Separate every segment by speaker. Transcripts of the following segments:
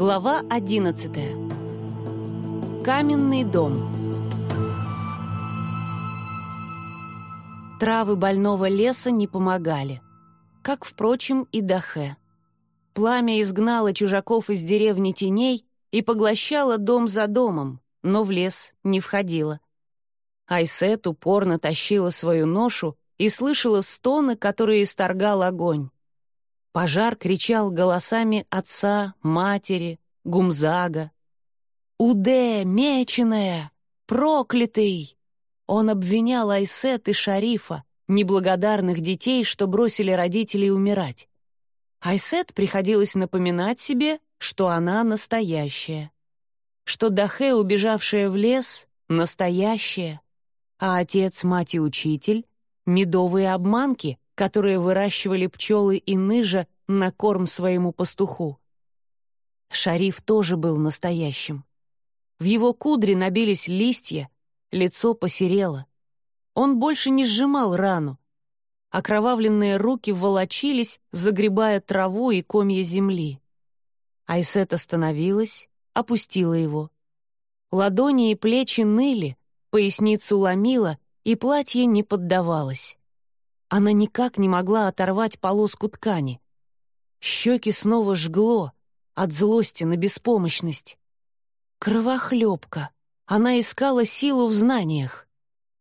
Speaker 1: Глава 11 Каменный дом Травы больного леса не помогали, как, впрочем, и Дахе. Пламя изгнало чужаков из деревни теней и поглощало дом за домом, но в лес не входило. Айсет упорно тащила свою ношу и слышала стоны, которые исторгал огонь. Пожар кричал голосами отца, матери, Гумзага. «Уде, меченая! Проклятый!» Он обвинял Айсет и Шарифа, неблагодарных детей, что бросили родителей умирать. Айсет приходилось напоминать себе, что она настоящая. Что Дахе, убежавшая в лес, настоящая, а отец, мать и учитель — медовые обманки, которые выращивали пчелы и ныжа на корм своему пастуху. Шариф тоже был настоящим. В его кудре набились листья, лицо посерело. Он больше не сжимал рану. Окровавленные руки волочились, загребая траву и комья земли. Айсет остановилась, опустила его. Ладони и плечи ныли, поясницу ломила, и платье не поддавалось. Она никак не могла оторвать полоску ткани. Щеки снова жгло от злости на беспомощность. Кровохлебка. Она искала силу в знаниях.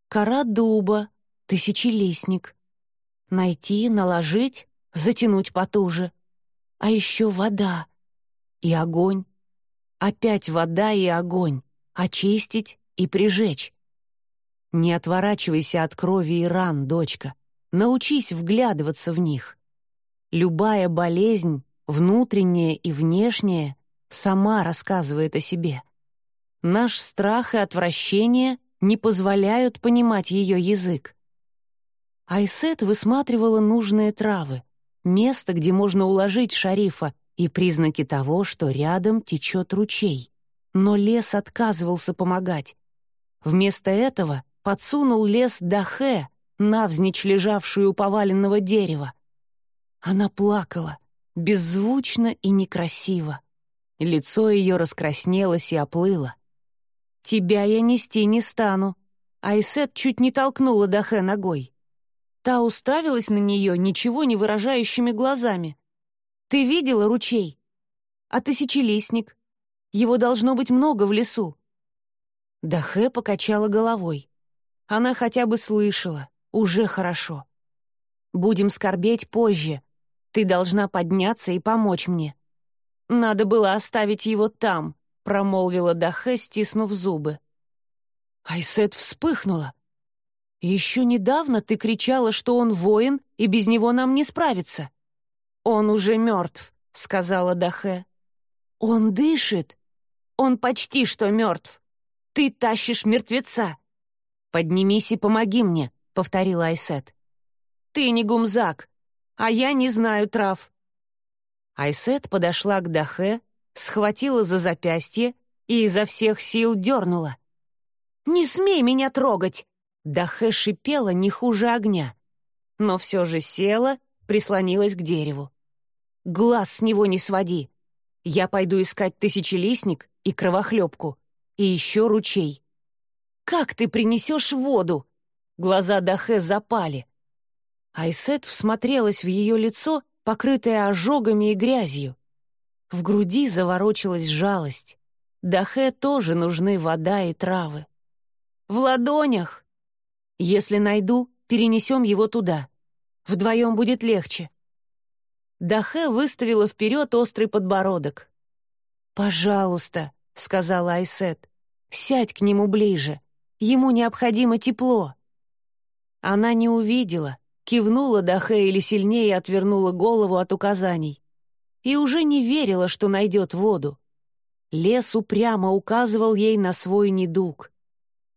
Speaker 1: Кора дуба, тысячелистник. Найти, наложить, затянуть потуже. А еще вода. И огонь. Опять вода и огонь. Очистить и прижечь. Не отворачивайся от крови и ран, дочка. Научись вглядываться в них. Любая болезнь, внутренняя и внешняя, сама рассказывает о себе. Наш страх и отвращение не позволяют понимать ее язык. Айсет высматривала нужные травы, место, где можно уложить шарифа, и признаки того, что рядом течет ручей. Но лес отказывался помогать. Вместо этого подсунул лес Дахе, навзничь лежавшую у поваленного дерева. Она плакала, беззвучно и некрасиво. Лицо ее раскраснелось и оплыло. «Тебя я нести не стану», Айсет чуть не толкнула Дахе ногой. Та уставилась на нее ничего не выражающими глазами. «Ты видела ручей? А тысячелистник? Его должно быть много в лесу». Дахе покачала головой. Она хотя бы слышала. Уже хорошо. Будем скорбеть позже. Ты должна подняться и помочь мне. Надо было оставить его там, промолвила Дахе, стиснув зубы. Айсет вспыхнула. Еще недавно ты кричала, что он воин, и без него нам не справиться. Он уже мертв, сказала Дахе. Он дышит. Он почти что мертв. Ты тащишь мертвеца. Поднимись и помоги мне, — повторила Айсет. «Ты не гумзак, а я не знаю трав». Айсет подошла к Дахе, схватила за запястье и изо всех сил дернула. «Не смей меня трогать!» Дахе шипела не хуже огня, но все же села, прислонилась к дереву. «Глаз с него не своди! Я пойду искать тысячелистник и кровохлебку, и еще ручей. Как ты принесешь воду?» Глаза Дахе запали. Айсет всмотрелась в ее лицо, покрытое ожогами и грязью. В груди заворочилась жалость. Дахе тоже нужны вода и травы. «В ладонях!» «Если найду, перенесем его туда. Вдвоем будет легче». Дахе выставила вперед острый подбородок. «Пожалуйста», — сказала Айсет, — «сядь к нему ближе. Ему необходимо тепло». Она не увидела, кивнула Дахе или сильнее отвернула голову от указаний. И уже не верила, что найдет воду. Лес упрямо указывал ей на свой недуг.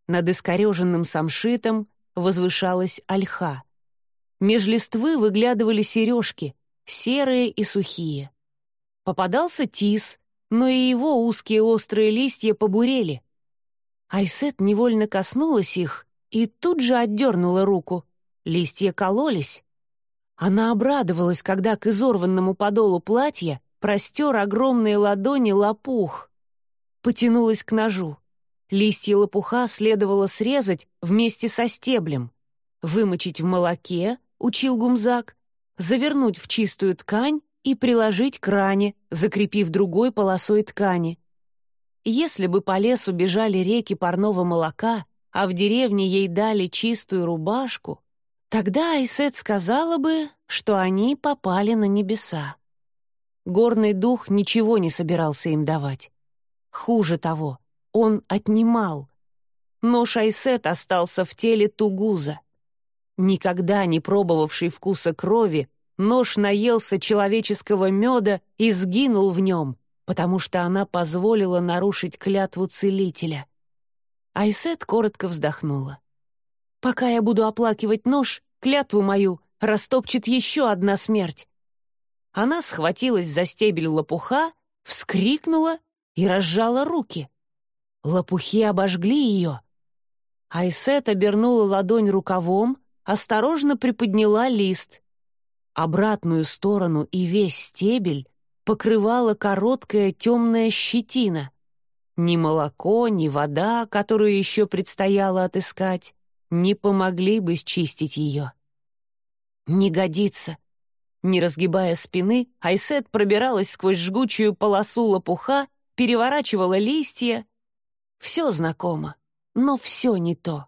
Speaker 1: Над искореженным самшитом возвышалась ольха. Меж листвы выглядывали сережки, серые и сухие. Попадался тис, но и его узкие острые листья побурели. Айсет невольно коснулась их и тут же отдернула руку. Листья кололись. Она обрадовалась, когда к изорванному подолу платья простер огромные ладони лопух. Потянулась к ножу. Листья лопуха следовало срезать вместе со стеблем, вымочить в молоке, учил гумзак, завернуть в чистую ткань и приложить к ране, закрепив другой полосой ткани. Если бы по лесу бежали реки парного молока, а в деревне ей дали чистую рубашку, тогда Айсет сказала бы, что они попали на небеса. Горный дух ничего не собирался им давать. Хуже того, он отнимал. Но Шайсет остался в теле Тугуза. Никогда не пробовавший вкуса крови, нож наелся человеческого меда и сгинул в нем, потому что она позволила нарушить клятву целителя. Айсет коротко вздохнула. «Пока я буду оплакивать нож, клятву мою растопчет еще одна смерть». Она схватилась за стебель лопуха, вскрикнула и разжала руки. Лопухи обожгли ее. Айсет обернула ладонь рукавом, осторожно приподняла лист. Обратную сторону и весь стебель покрывала короткая темная щетина. Ни молоко, ни вода, которую еще предстояло отыскать, не помогли бы счистить ее. «Не годится!» Не разгибая спины, Айсет пробиралась сквозь жгучую полосу лопуха, переворачивала листья. Все знакомо, но все не то.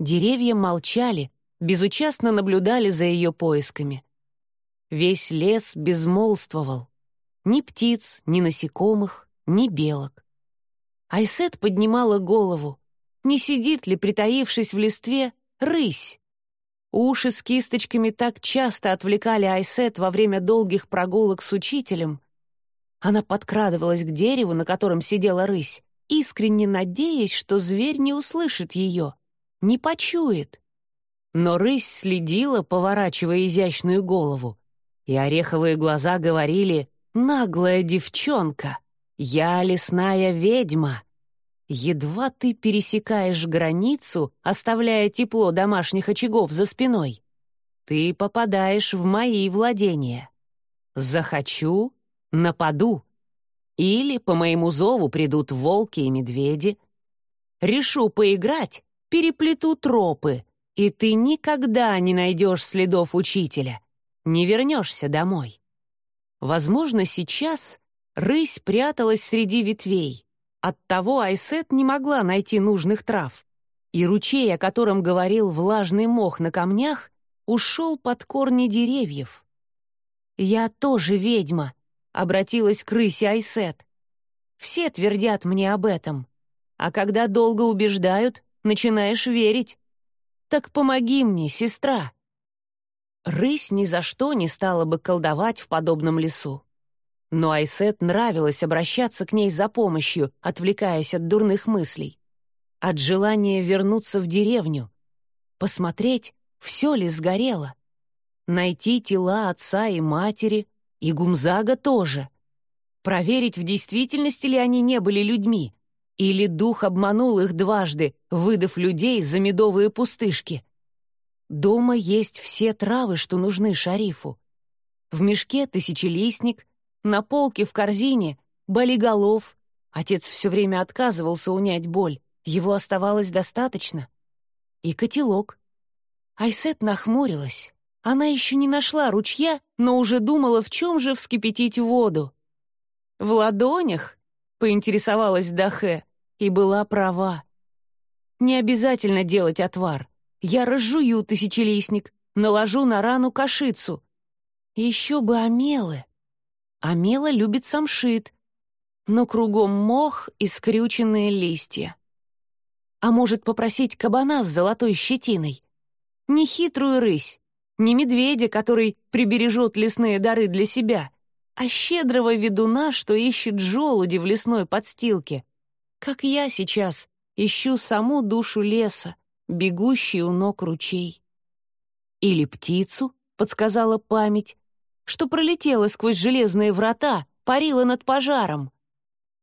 Speaker 1: Деревья молчали, безучастно наблюдали за ее поисками. Весь лес безмолвствовал. Ни птиц, ни насекомых, ни белок. Айсет поднимала голову. Не сидит ли, притаившись в листве, рысь? Уши с кисточками так часто отвлекали Айсет во время долгих прогулок с учителем. Она подкрадывалась к дереву, на котором сидела рысь, искренне надеясь, что зверь не услышит ее — не почует. Но рысь следила, поворачивая изящную голову, и ореховые глаза говорили «Наглая девчонка, я лесная ведьма». Едва ты пересекаешь границу, оставляя тепло домашних очагов за спиной, ты попадаешь в мои владения. Захочу — нападу. Или по моему зову придут волки и медведи. Решу поиграть, переплету тропы, и ты никогда не найдешь следов учителя, не вернешься домой. Возможно, сейчас рысь пряталась среди ветвей. Оттого Айсет не могла найти нужных трав. И ручей, о котором говорил влажный мох на камнях, ушел под корни деревьев. «Я тоже ведьма», — обратилась к рысе Айсет. «Все твердят мне об этом, а когда долго убеждают, начинаешь верить. Так помоги мне, сестра». Рысь ни за что не стала бы колдовать в подобном лесу. Но Айсет нравилось обращаться к ней за помощью, отвлекаясь от дурных мыслей. От желания вернуться в деревню. Посмотреть, все ли сгорело. Найти тела отца и матери, и Гумзага тоже. Проверить, в действительности ли они не были людьми, или дух обманул их дважды, выдав людей за медовые пустышки? Дома есть все травы, что нужны шарифу. В мешке тысячелистник, на полке в корзине болиголов. Отец все время отказывался унять боль, его оставалось достаточно. И котелок. Айсет нахмурилась. Она еще не нашла ручья, но уже думала, в чем же вскипятить воду. «В ладонях?» — поинтересовалась Дахе, и была права. Не обязательно делать отвар. Я разжую тысячелистник, наложу на рану кашицу. Еще бы омелы. Омела любит самшит, но кругом мох и скрюченные листья. А может попросить кабана с золотой щетиной? Не хитрую рысь, не медведя, который прибережет лесные дары для себя, а щедрого ведуна, что ищет желуди в лесной подстилке — как я сейчас ищу саму душу леса, бегущий у ног ручей. Или птицу, подсказала память, что пролетела сквозь железные врата, парила над пожаром.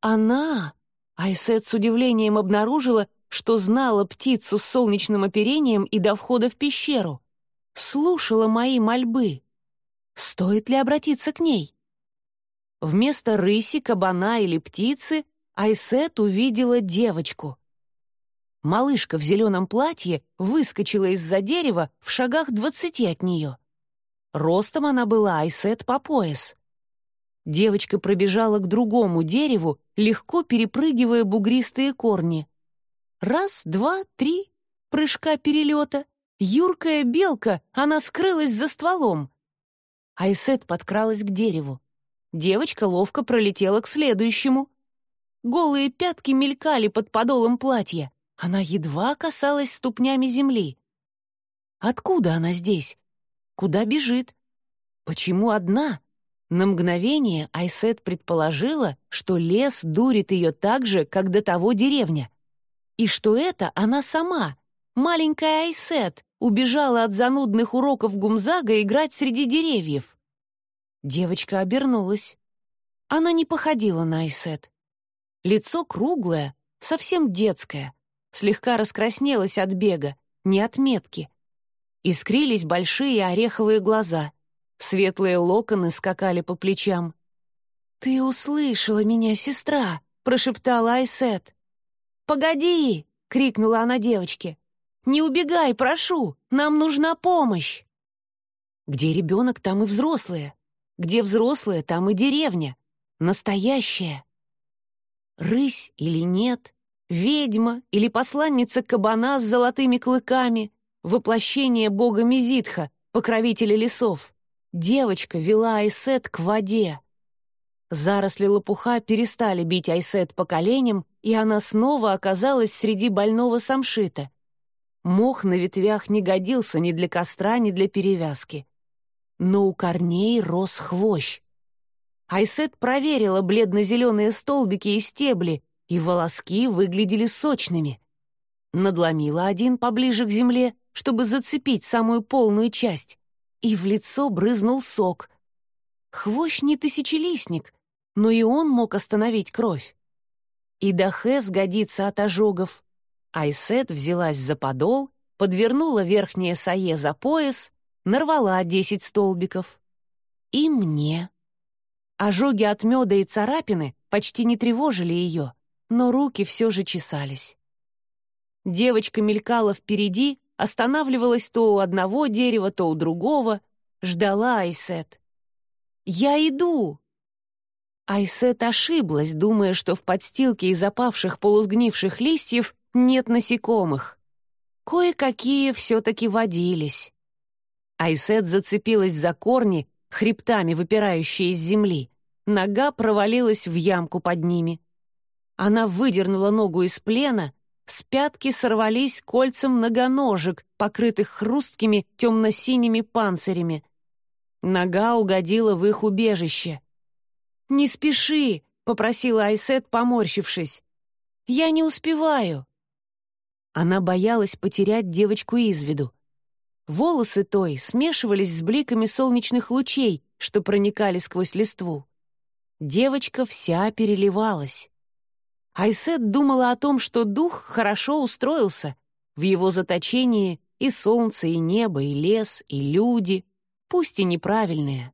Speaker 1: Она, Айсет с удивлением обнаружила, что знала птицу с солнечным оперением и до входа в пещеру. Слушала мои мольбы. Стоит ли обратиться к ней? вместо рыси, кабана или птицы Айсет увидела девочку. Малышка в зеленом платье выскочила из-за дерева в шагах двадцати от нее. Ростом она была Айсет по пояс. Девочка пробежала к другому дереву, легко перепрыгивая бугристые корни. Раз, два, три, прыжка перелета. Юркая белка, она скрылась за стволом. Айсет подкралась к дереву. Девочка ловко пролетела к следующему. Голые пятки мелькали под подолом платья. Она едва касалась ступнями земли. Откуда она здесь? Куда бежит? Почему одна? На мгновение Айсет предположила, что лес дурит ее так же, как до того деревня. И что это она сама, маленькая Айсет, убежала от занудных уроков Гумзага играть среди деревьев. Девочка обернулась. Она не походила на Айсет. Лицо круглое, совсем детское, слегка раскраснелось от бега, не от метки. Искрились большие ореховые глаза — Светлые локоны скакали по плечам. «Ты услышала меня, сестра!» — прошептала Айсет. «Погоди!» — крикнула она девочке. «Не убегай, прошу! Нам нужна помощь!» Где ребенок, там и взрослые. Где взрослые, там и деревня. Настоящая. Рысь или нет, ведьма или посланница кабана с золотыми клыками, воплощение бога Мизитха, покровителя лесов. Девочка вела Айсет к воде. Заросли лопуха перестали бить Айсет по коленям, и она снова оказалась среди больного самшита. Мох на ветвях не годился ни для костра, ни для перевязки. Но у корней рос хвощ. Айсет проверила бледно-зеленые столбики и стебли, и волоски выглядели сочными. Надломила один поближе к земле, чтобы зацепить самую полную часть и в лицо брызнул сок. Хвощ не тысячелистник, но и он мог остановить кровь. И Дахе сгодится от ожогов. Айсет взялась за подол, подвернула верхнее сае за пояс, нарвала десять столбиков. И мне. Ожоги от меда и царапины почти не тревожили ее, но руки все же чесались. Девочка мелькала впереди, останавливалась то у одного дерева, то у другого, ждала Айсет. «Я иду!» Айсет ошиблась, думая, что в подстилке из опавших полусгнивших листьев нет насекомых. Кое-какие все-таки водились. Айсет зацепилась за корни, хребтами выпирающие из земли. Нога провалилась в ямку под ними. Она выдернула ногу из плена, с пятки сорвались кольцем многоножек, покрытых хрусткими темно-синими панцирями. Нога угодила в их убежище. «Не спеши!» — попросила Айсет, поморщившись. «Я не успеваю!» Она боялась потерять девочку из виду. Волосы той смешивались с бликами солнечных лучей, что проникали сквозь листву. Девочка вся переливалась. Айсет думала о том, что дух хорошо устроился. В его заточении и солнце, и небо, и лес, и люди, пусть и неправильные.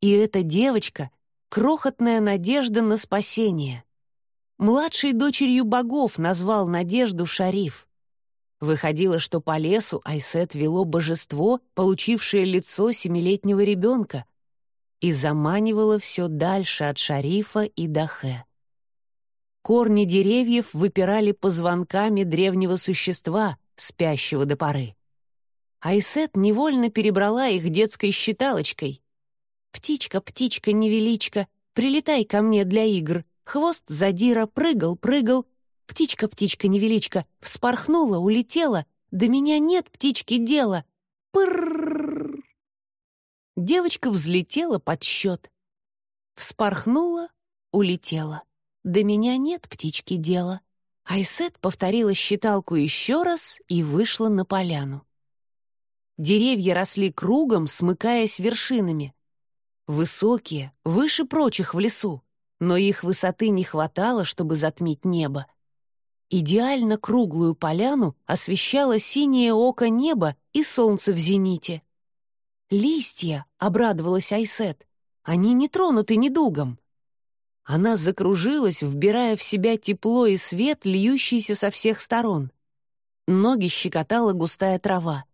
Speaker 1: И эта девочка — крохотная надежда на спасение. Младшей дочерью богов назвал Надежду Шариф. Выходило, что по лесу Айсет вело божество, получившее лицо семилетнего ребенка, и заманивало все дальше от Шарифа и Дахе. Корни деревьев выпирали позвонками древнего существа, спящего до поры. Айсет невольно перебрала их детской считалочкой. «Птичка, птичка, невеличка, прилетай ко мне для игр. Хвост задира, прыгал, прыгал. Птичка, птичка, невеличка, вспорхнула, улетела. До меня нет птички дела. Пыррррр!» Девочка взлетела под счет. Вспорхнула, улетела. До меня нет птички дела. Айсет повторила считалку еще раз и вышла на поляну. Деревья росли кругом, смыкаясь вершинами. Высокие, выше прочих в лесу, но их высоты не хватало, чтобы затмить небо. Идеально круглую поляну освещало синее око неба и солнце в зените. «Листья!» — обрадовалась Айсет. «Они не тронуты недугом. Она закружилась, вбирая в себя тепло и свет, льющийся со всех сторон. Ноги щекотала густая трава.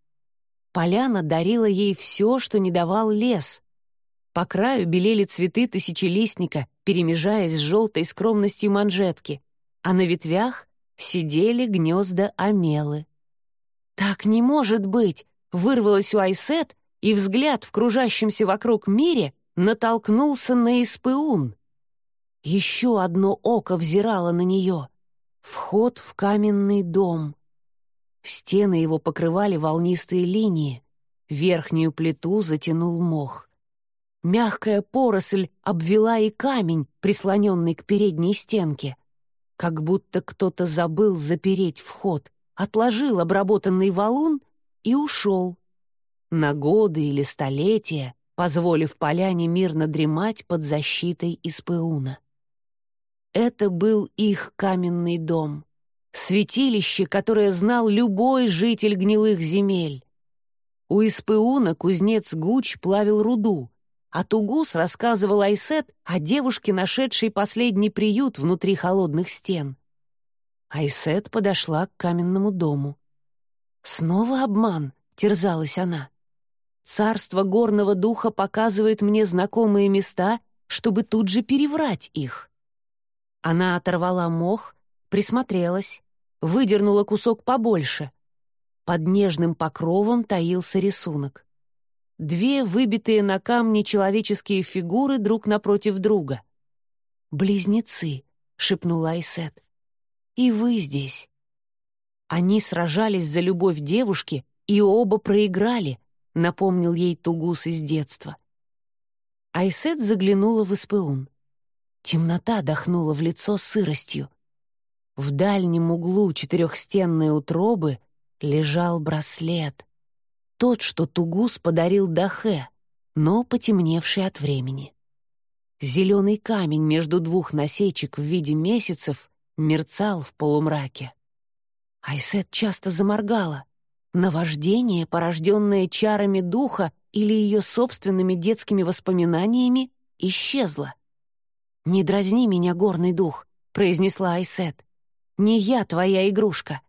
Speaker 1: Поляна дарила ей все, что не давал лес. По краю белели цветы тысячелистника, перемежаясь с желтой скромностью манжетки, а на ветвях сидели гнезда омелы. «Так не может быть!» — вырвалась у Айсет, и взгляд в кружащемся вокруг мире натолкнулся на Испыун. Еще одно око взирало на нее. Вход в каменный дом. Стены его покрывали волнистые линии. Верхнюю плиту затянул мох. Мягкая поросль обвела и камень, прислоненный к передней стенке. Как будто кто-то забыл запереть вход, отложил обработанный валун и ушел. На годы или столетия, позволив поляне мирно дремать под защитой Испеуна. Это был их каменный дом, святилище, которое знал любой житель гнилых земель. У Испеуна кузнец Гуч плавил руду, а Тугус рассказывал Айсет о девушке, нашедшей последний приют внутри холодных стен. Айсет подошла к каменному дому. «Снова обман», — терзалась она. «Царство горного духа показывает мне знакомые места, чтобы тут же переврать их». Она оторвала мох, присмотрелась, выдернула кусок побольше. Под нежным покровом таился рисунок две выбитые на камне человеческие фигуры друг напротив друга. «Близнецы», — шепнула Айсет. «И вы здесь». Они сражались за любовь девушки и оба проиграли, напомнил ей Тугус из детства. Айсет заглянула в Испеун. Темнота дохнула в лицо сыростью. В дальнем углу четырехстенной утробы лежал браслет тот, что Тугус подарил Дахе, но потемневший от времени. Зеленый камень между двух насечек в виде месяцев мерцал в полумраке. Айсет часто заморгала. Наваждение, порожденное чарами духа или ее собственными детскими воспоминаниями, исчезло. «Не дразни меня, горный дух», — произнесла Айсет. «Не я твоя игрушка.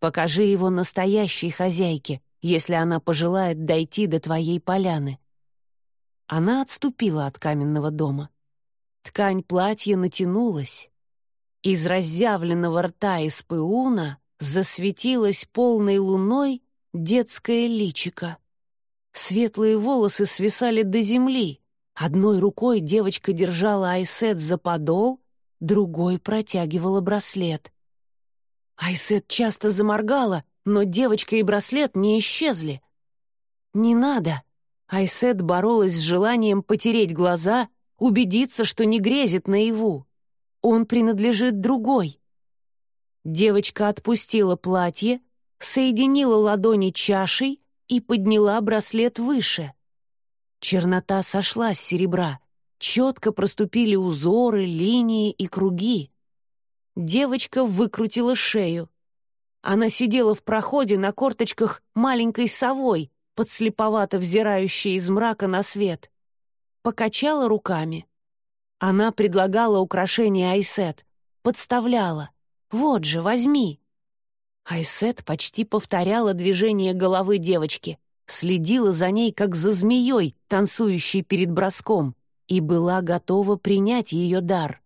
Speaker 1: Покажи его настоящей хозяйке, если она пожелает дойти до твоей поляны». Она отступила от каменного дома. Ткань платья натянулась. Из разъявленного рта из засветилась полной луной детское личико. Светлые волосы свисали до земли. Одной рукой девочка держала Айсет за подол, другой протягивала браслет. Айсет часто заморгала, но девочка и браслет не исчезли. «Не надо!» Айсет боролась с желанием потереть глаза, убедиться, что не грезит наяву. Он принадлежит другой. Девочка отпустила платье, соединила ладони чашей и подняла браслет выше. Чернота сошла с серебра, четко проступили узоры, линии и круги. Девочка выкрутила шею. Она сидела в проходе на корточках маленькой совой, подслеповато взирающей из мрака на свет. Покачала руками. Она предлагала украшение Айсет, подставляла. «Вот же, возьми!» Айсет почти повторяла движение головы девочки, следила за ней, как за змеей, танцующей перед броском, и была готова принять ее дар.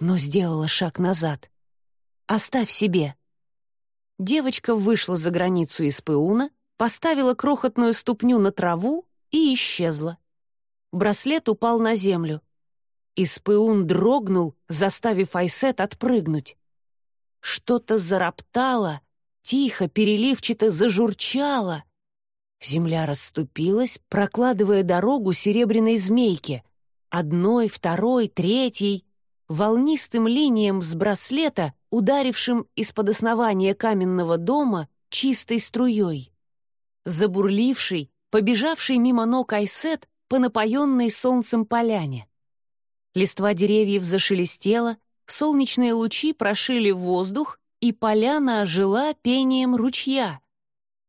Speaker 1: Но сделала шаг назад. «Оставь себе!» девочка вышла за границу из Пыуна, поставила крохотную ступню на траву и исчезла. Браслет упал на землю. Испыун дрогнул, заставив Айсет отпрыгнуть. Что-то зароптало, тихо, переливчато зажурчало. Земля расступилась, прокладывая дорогу серебряной змейке. Одной, второй, третьей. Волнистым линиям с браслета ударившим из-под основания каменного дома чистой струей. Забурливший, побежавший мимо ног Айсет по напоенной солнцем поляне. Листва деревьев зашелестела, солнечные лучи прошили воздух, и поляна ожила пением ручья.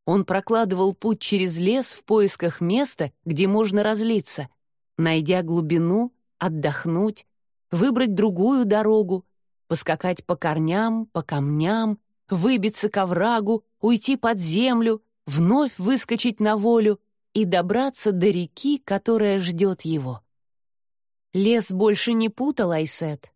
Speaker 1: Он прокладывал путь через лес в поисках места, где можно разлиться, найдя глубину, отдохнуть, выбрать другую дорогу, поскакать по корням, по камням, выбиться к оврагу, уйти под землю, вновь выскочить на волю и добраться до реки, которая ждет его. Лес больше не путал Айсет.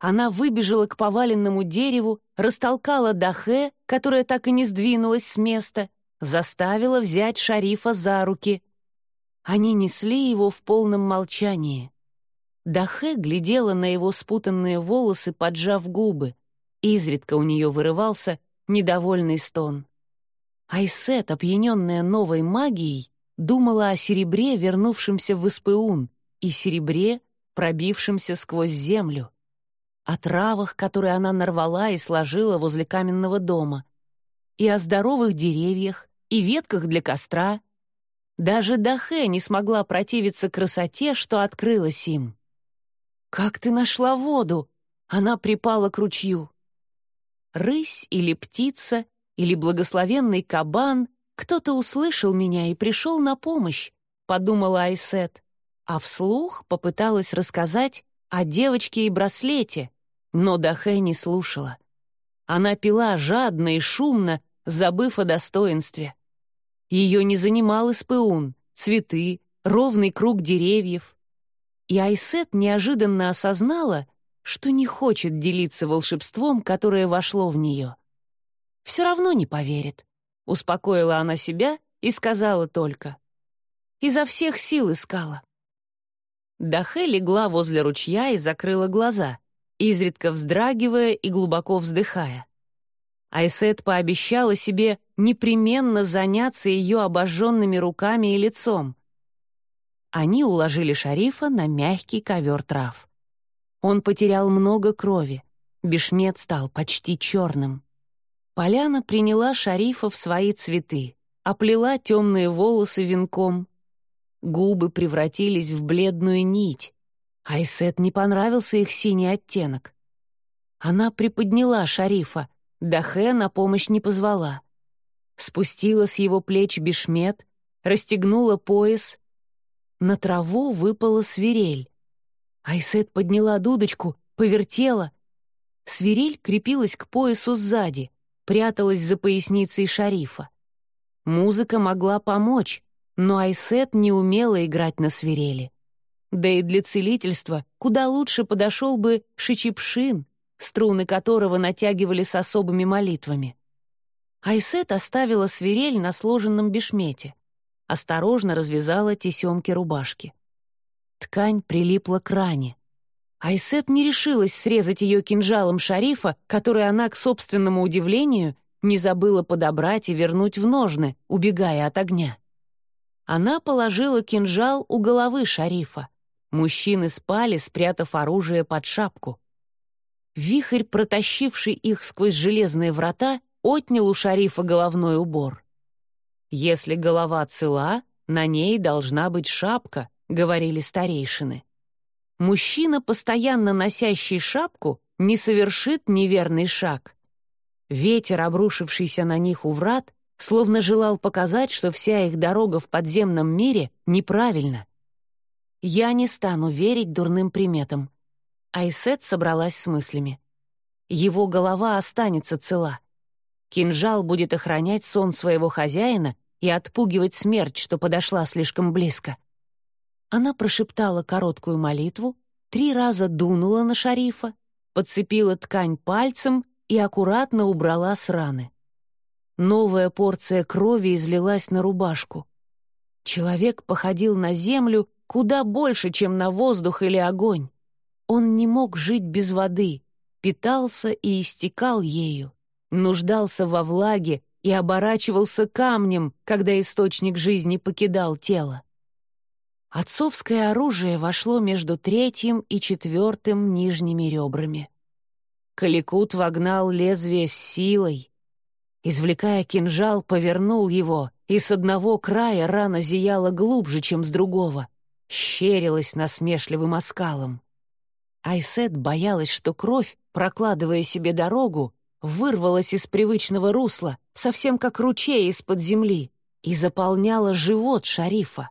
Speaker 1: Она выбежала к поваленному дереву, растолкала Дахе, которая так и не сдвинулась с места, заставила взять шарифа за руки. Они несли его в полном молчании. Дахе глядела на его спутанные волосы, поджав губы. Изредка у нее вырывался недовольный стон. Айсет, опьяненная новой магией, думала о серебре, вернувшемся в Испеун, и серебре, пробившемся сквозь землю о травах, которые она нарвала и сложила возле каменного дома, и о здоровых деревьях, и ветках для костра. Даже Дахе не смогла противиться красоте, что открылась им. «Как ты нашла воду?» Она припала к ручью. Рысь или птица, или благословенный кабан, кто-то услышал меня и пришел на помощь, подумала Айсет, а вслух попыталась рассказать о девочке и браслете, но Дахэ не слушала. Она пила жадно и шумно, забыв о достоинстве. Ее не занимал испеун, цветы, ровный круг деревьев. И Айсет неожиданно осознала, что не хочет делиться волшебством, которое вошло в нее. «Все равно не поверит», — успокоила она себя и сказала только. «Изо всех сил искала». Дахе легла возле ручья и закрыла глаза — изредка вздрагивая и глубоко вздыхая. Айсет пообещала себе непременно заняться ее обожженными руками и лицом. Они уложили шарифа на мягкий ковер трав. Он потерял много крови, бешмет стал почти черным. Поляна приняла шарифа в свои цветы, оплела темные волосы венком. Губы превратились в бледную нить, Айсет не понравился их синий оттенок. Она приподняла шарифа, Дахе на помощь не позвала. Спустила с его плеч бешмет, расстегнула пояс. На траву выпала свирель. Айсет подняла дудочку, повертела. Свирель крепилась к поясу сзади, пряталась за поясницей шарифа. Музыка могла помочь, но Айсет не умела играть на свирели. Да и для целительства куда лучше подошел бы шичипшин, струны которого натягивали с особыми молитвами. Айсет оставила свирель на сложенном бешмете, осторожно развязала тесемки рубашки. Ткань прилипла к ране. Айсет не решилась срезать ее кинжалом шарифа, который она, к собственному удивлению, не забыла подобрать и вернуть в ножны, убегая от огня. Она положила кинжал у головы шарифа, Мужчины спали, спрятав оружие под шапку. Вихрь, протащивший их сквозь железные врата, отнял у шарифа головной убор. «Если голова цела, на ней должна быть шапка», — говорили старейшины. Мужчина, постоянно носящий шапку, не совершит неверный шаг. Ветер, обрушившийся на них у врат, словно желал показать, что вся их дорога в подземном мире неправильна. Я не стану верить дурным приметам. Айсет собралась с мыслями. Его голова останется цела. Кинжал будет охранять сон своего хозяина и отпугивать смерть, что подошла слишком близко. Она прошептала короткую молитву, три раза дунула на шарифа, подцепила ткань пальцем и аккуратно убрала с раны. Новая порция крови излилась на рубашку. Человек походил на землю куда больше, чем на воздух или огонь. Он не мог жить без воды, питался и истекал ею, нуждался во влаге и оборачивался камнем, когда источник жизни покидал тело. Отцовское оружие вошло между третьим и четвертым нижними ребрами. Каликут вогнал лезвие с силой. Извлекая кинжал, повернул его, и с одного края рана зияла глубже, чем с другого — щерилась насмешливым оскалом. Айсет боялась, что кровь, прокладывая себе дорогу, вырвалась из привычного русла, совсем как ручей из-под земли, и заполняла живот шарифа.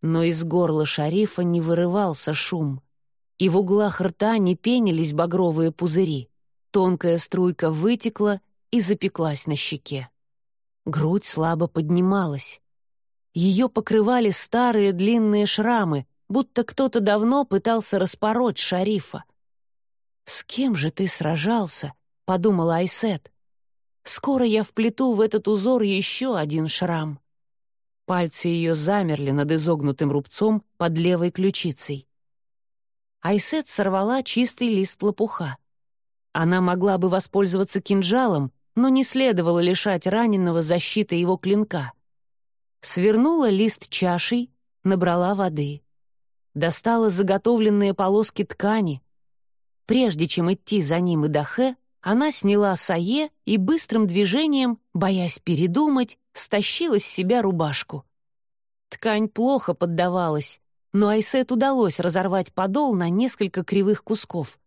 Speaker 1: Но из горла шарифа не вырывался шум. и в углах рта не пенились багровые пузыри. Тонкая струйка вытекла и запеклась на щеке. Грудь слабо поднималась. Ее покрывали старые длинные шрамы, будто кто-то давно пытался распороть шарифа. «С кем же ты сражался?» — подумала Айсет. «Скоро я вплету в этот узор еще один шрам». Пальцы ее замерли над изогнутым рубцом под левой ключицей. Айсет сорвала чистый лист лопуха. Она могла бы воспользоваться кинжалом, но не следовало лишать раненого защиты его клинка. Свернула лист чашей, набрала воды. Достала заготовленные полоски ткани. Прежде чем идти за ним и Дахе, она сняла сае и быстрым движением, боясь передумать, стащила с себя рубашку. Ткань плохо поддавалась, но Айсет удалось разорвать подол на несколько кривых кусков.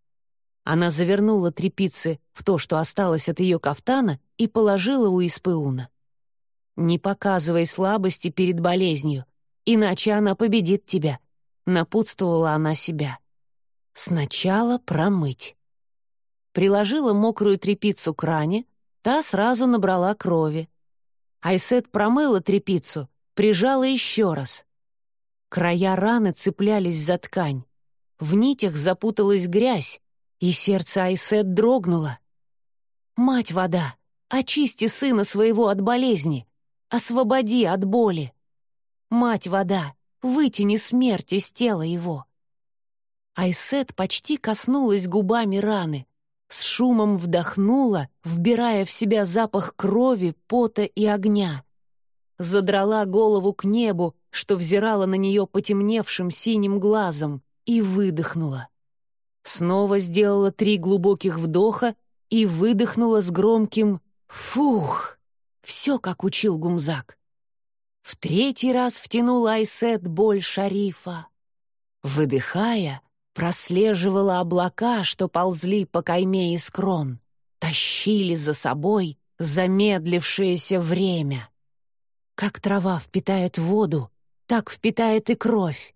Speaker 1: Она завернула трепицы в то, что осталось от ее кафтана, и положила у Испыуна. «Не показывай слабости перед болезнью, иначе она победит тебя», — напутствовала она себя. «Сначала промыть». Приложила мокрую трепицу к ране, та сразу набрала крови. Айсет промыла трепицу, прижала еще раз. Края раны цеплялись за ткань. В нитях запуталась грязь, и сердце Айсет дрогнуло. «Мать вода, очисти сына своего от болезни, освободи от боли. Мать вода, вытяни смерть из тела его». Айсет почти коснулась губами раны, с шумом вдохнула, вбирая в себя запах крови, пота и огня. Задрала голову к небу, что взирала на нее потемневшим синим глазом, и выдохнула. Снова сделала три глубоких вдоха и выдохнула с громким «фух». Все, как учил Гумзак. В третий раз втянула Айсет боль шарифа. Выдыхая, прослеживала облака, что ползли по кайме из крон, тащили за собой замедлившееся время. Как трава впитает воду, так впитает и кровь.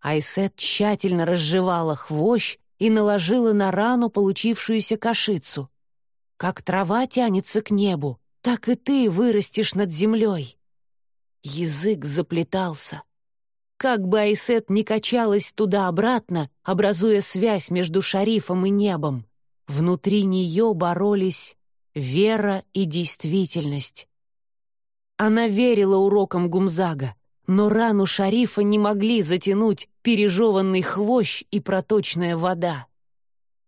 Speaker 1: Айсет тщательно разжевала хвощ и наложила на рану получившуюся кашицу. Как трава тянется к небу, так и ты вырастешь над землей. Язык заплетался. Как бы Айсет ни качалась туда-обратно, образуя связь между шарифом и небом, внутри нее боролись вера и действительность. Она верила урокам Гумзага, но рану шарифа не могли затянуть пережеванный хвощ и проточная вода.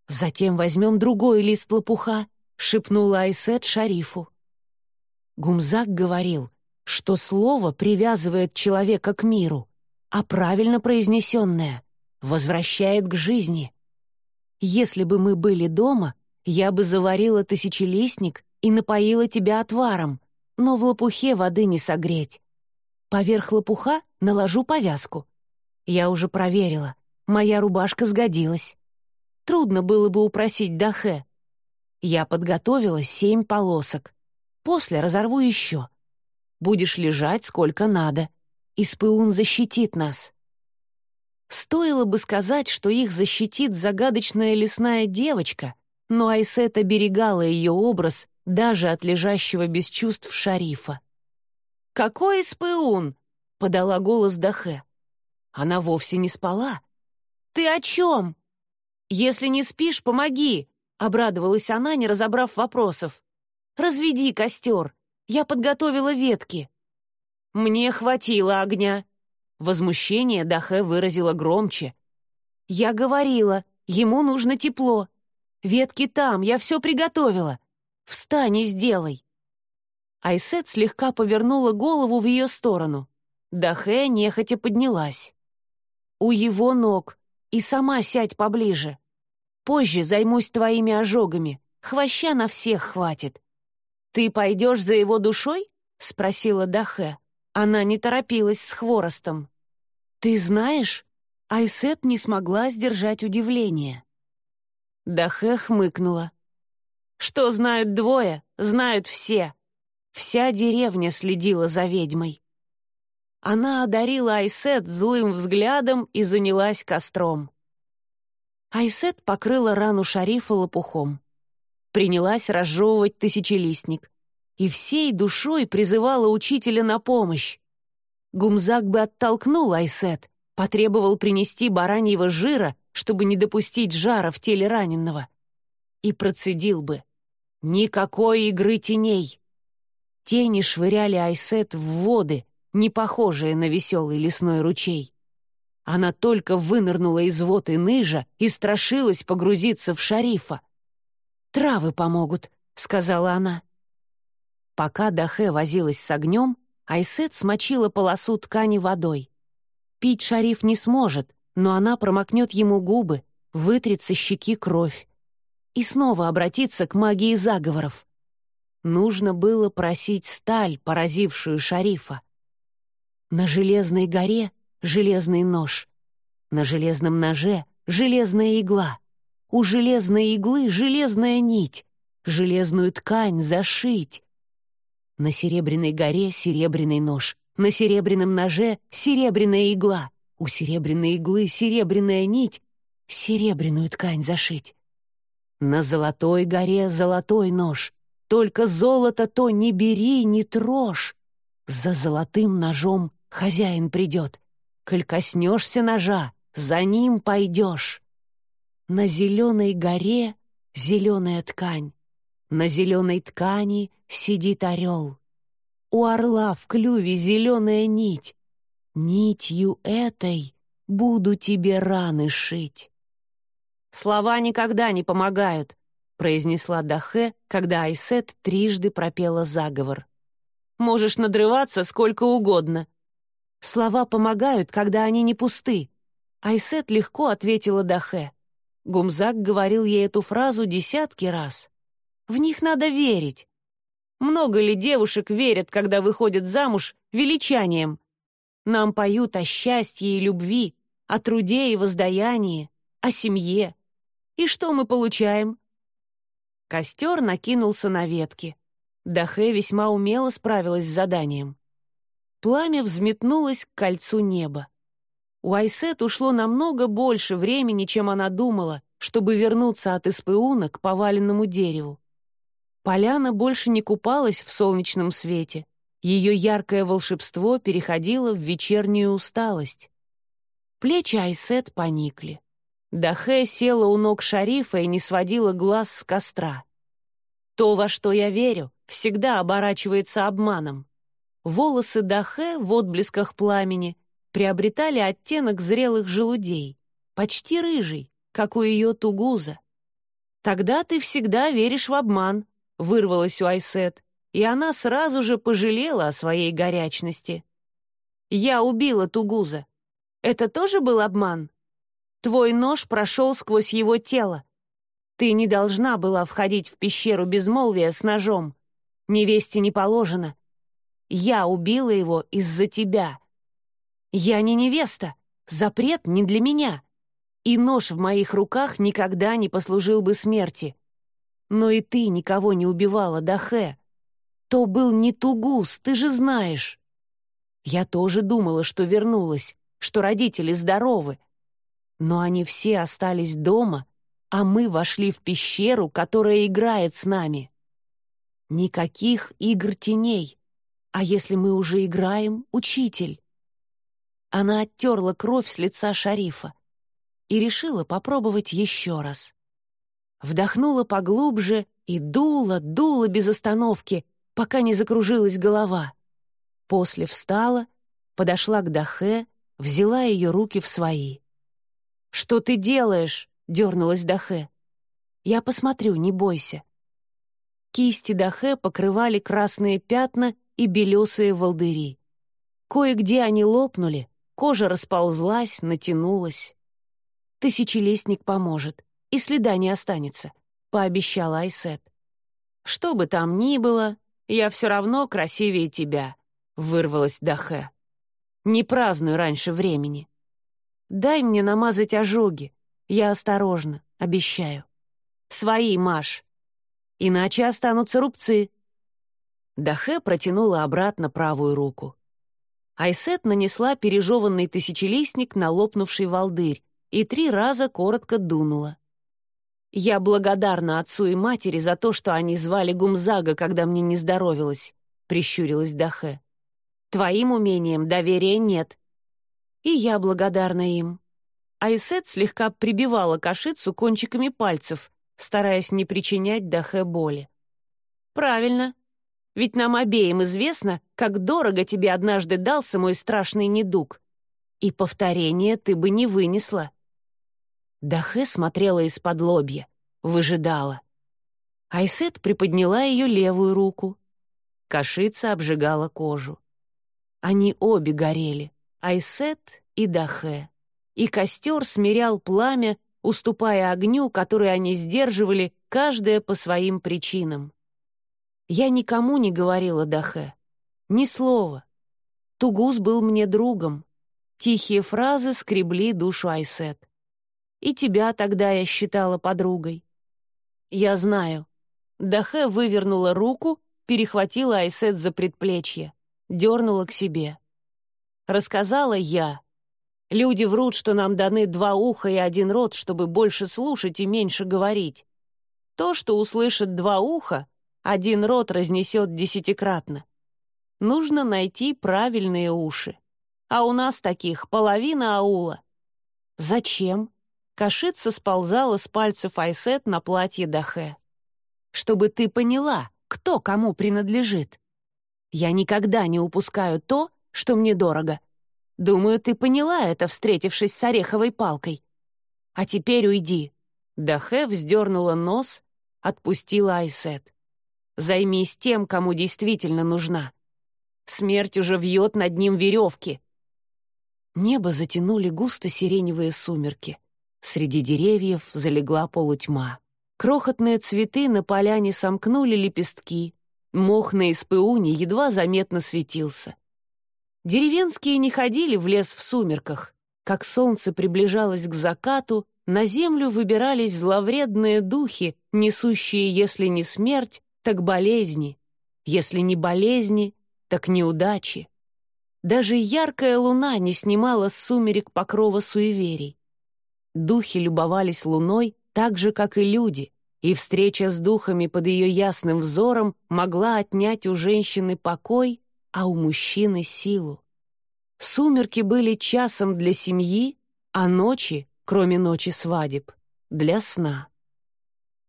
Speaker 1: «Затем возьмем другой лист лопуха», — шепнула Айсет шарифу. Гумзак говорил, что слово привязывает человека к миру, а правильно произнесенное возвращает к жизни. Если бы мы были дома, я бы заварила тысячелистник и напоила тебя отваром, но в лопухе воды не согреть. Поверх лопуха наложу повязку. Я уже проверила. Моя рубашка сгодилась. Трудно было бы упросить Дахе. Я подготовила семь полосок. После разорву еще. Будешь лежать сколько надо. Испыун защитит нас. Стоило бы сказать, что их защитит загадочная лесная девочка, но Айсет оберегала ее образ даже от лежащего без чувств шарифа. «Какой СПУН?» — подала голос Дахе. Она вовсе не спала. «Ты о чем?» «Если не спишь, помоги!» — обрадовалась она, не разобрав вопросов. «Разведи костер. Я подготовила ветки». «Мне хватило огня». Возмущение Дахе выразила громче. «Я говорила, ему нужно тепло. Ветки там, я все приготовила. Встань и сделай». Айсет слегка повернула голову в ее сторону. Дахе нехотя поднялась. «У его ног. И сама сядь поближе. Позже займусь твоими ожогами. Хвоща на всех хватит». «Ты пойдешь за его душой?» — спросила Дахе. Она не торопилась с хворостом. «Ты знаешь?» Айсет не смогла сдержать удивление. Дахе хмыкнула. «Что знают двое, знают все. Вся деревня следила за ведьмой. Она одарила Айсет злым взглядом и занялась костром. Айсет покрыла рану шарифа лопухом. Принялась разжевывать тысячелистник. И всей душой призывала учителя на помощь. Гумзак бы оттолкнул Айсет, потребовал принести бараньего жира, чтобы не допустить жара в теле раненого. И процедил бы. Никакой игры теней. Тени швыряли Айсет в воды, не похожие на веселый лесной ручей. Она только вынырнула из вод и ныжа и страшилась погрузиться в шарифа. «Травы помогут», — сказала она. Пока Дахе возилась с огнем, Айсет смочила полосу ткани водой. Пить шариф не сможет, но она промокнет ему губы, вытрет со щеки кровь и снова обратиться к магии заговоров. Нужно было просить сталь, поразившую шарифа. На железной горе — железный нож. На железном ноже — железная игла. У железной иглы — железная нить. Железную ткань зашить. На серебряной горе — серебряный нож. На серебряном ноже — серебряная игла. У серебряной иглы — серебряная нить. Серебряную ткань зашить. На золотой горе — золотой нож. Только золото то не бери, не трожь. За золотым ножом хозяин придет. Коль коснешься ножа, за ним пойдешь. На зеленой горе зеленая ткань. На зеленой ткани сидит орел. У орла в клюве зеленая нить. Нитью этой буду тебе раны шить. Слова никогда не помогают, произнесла Дахе, когда Айсет трижды пропела заговор. «Можешь надрываться сколько угодно. Слова помогают, когда они не пусты». Айсет легко ответила Дахе. Гумзак говорил ей эту фразу десятки раз. «В них надо верить». Много ли девушек верят, когда выходят замуж, величанием? Нам поют о счастье и любви, о труде и воздаянии, о семье. И что мы получаем? Костер накинулся на ветки. Дахе весьма умело справилась с заданием. Пламя взметнулось к кольцу неба. У Айсет ушло намного больше времени, чем она думала, чтобы вернуться от Испеуна к поваленному дереву. Поляна больше не купалась в солнечном свете. Ее яркое волшебство переходило в вечернюю усталость. Плечи Айсет поникли. Дахе села у ног шарифа и не сводила глаз с костра. То, во что я верю, всегда оборачивается обманом. Волосы Дахе в отблесках пламени приобретали оттенок зрелых желудей, почти рыжий, как у ее тугуза. «Тогда ты всегда веришь в обман», — вырвалась у Айсет, и она сразу же пожалела о своей горячности. «Я убила тугуза. Это тоже был обман?» Твой нож прошел сквозь его тело. Ты не должна была входить в пещеру безмолвия с ножом. Невесте не положено. Я убила его из-за тебя. Я не невеста. Запрет не для меня. И нож в моих руках никогда не послужил бы смерти. Но и ты никого не убивала, Дахе. То был не Тугус, ты же знаешь. Я тоже думала, что вернулась, что родители здоровы, но они все остались дома, а мы вошли в пещеру, которая играет с нами. Никаких игр теней. А если мы уже играем, учитель? Она оттерла кровь с лица шарифа и решила попробовать еще раз. Вдохнула поглубже и дула, дула без остановки, пока не закружилась голова. После встала, подошла к Дахе, взяла ее руки в свои. «Что ты делаешь?» — дернулась Дахе. «Я посмотрю, не бойся». Кисти Дахе покрывали красные пятна и белесые волдыри. Кое-где они лопнули, кожа расползлась, натянулась. «Тысячелистник поможет, и следа не останется», — пообещала Айсет. «Что бы там ни было, я все равно красивее тебя», — вырвалась Дахе. «Не празднуй раньше времени». Дай мне намазать ожоги. Я осторожно, обещаю. Свои, Маш. Иначе останутся рубцы. Дахе протянула обратно правую руку. Айсет нанесла пережеванный тысячелистник на лопнувший волдырь и три раза коротко дунула. «Я благодарна отцу и матери за то, что они звали Гумзага, когда мне не здоровилось», — прищурилась Дахе. «Твоим умением доверия нет». «И я благодарна им». Айсет слегка прибивала кашицу кончиками пальцев, стараясь не причинять Дахе боли. «Правильно. Ведь нам обеим известно, как дорого тебе однажды дался мой страшный недуг. И повторение ты бы не вынесла». Дахе смотрела из-под лобья, выжидала. Айсет приподняла ее левую руку. Кашица обжигала кожу. Они обе горели, Айсет и Дахе. И костер смирял пламя, уступая огню, который они сдерживали, каждая по своим причинам. Я никому не говорила Дахе. Ни слова. Тугус был мне другом. Тихие фразы скребли душу Айсет. И тебя тогда я считала подругой. Я знаю. Дахе вывернула руку, перехватила Айсет за предплечье, дернула к себе. Рассказала я. Люди врут, что нам даны два уха и один рот, чтобы больше слушать и меньше говорить. То, что услышат два уха, один рот разнесет десятикратно. Нужно найти правильные уши. А у нас таких половина аула. Зачем? Кашица сползала с пальцев Айсет на платье Дахе. «Чтобы ты поняла, кто кому принадлежит. Я никогда не упускаю то, что мне дорого. Думаю, ты поняла это, встретившись с ореховой палкой. А теперь уйди». Дахе вздернула нос, отпустила Айсет. «Займись тем, кому действительно нужна. Смерть уже вьет над ним веревки». Небо затянули густо сиреневые сумерки. Среди деревьев залегла полутьма. Крохотные цветы на поляне сомкнули лепестки. Мох на испауне едва заметно светился. Деревенские не ходили в лес в сумерках. Как солнце приближалось к закату, на землю выбирались зловредные духи, несущие, если не смерть, так болезни. Если не болезни, так неудачи. Даже яркая луна не снимала с сумерек покрова суеверий. Духи любовались луной так же, как и люди, и встреча с духами под ее ясным взором могла отнять у женщины покой, а у мужчины — силу. Сумерки были часом для семьи, а ночи, кроме ночи свадеб, для сна.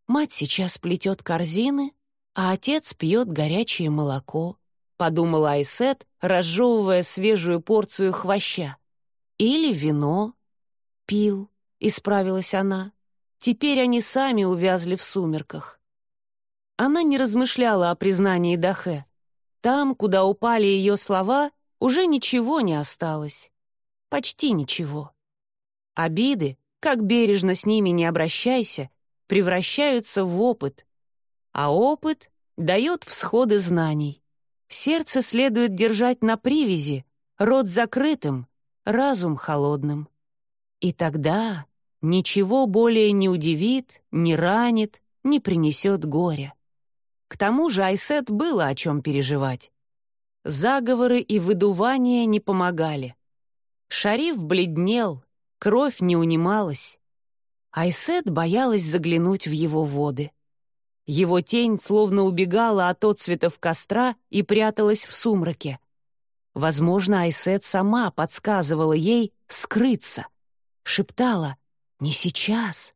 Speaker 1: Мать сейчас плетет корзины, а отец пьет горячее молоко, подумала Айсет, разжевывая свежую порцию хвоща. Или вино пил. — исправилась она. Теперь они сами увязли в сумерках. Она не размышляла о признании Дахе. Там, куда упали ее слова, уже ничего не осталось. Почти ничего. Обиды, как бережно с ними не обращайся, превращаются в опыт. А опыт дает всходы знаний. Сердце следует держать на привязи, рот закрытым, разум холодным. И тогда ничего более не удивит, не ранит, не принесет горя. К тому же Айсет было о чем переживать. Заговоры и выдувания не помогали. Шариф бледнел, кровь не унималась. Айсет боялась заглянуть в его воды. Его тень словно убегала от отцветов костра и пряталась в сумраке. Возможно, Айсет сама подсказывала ей скрыться — шептала «Не сейчас».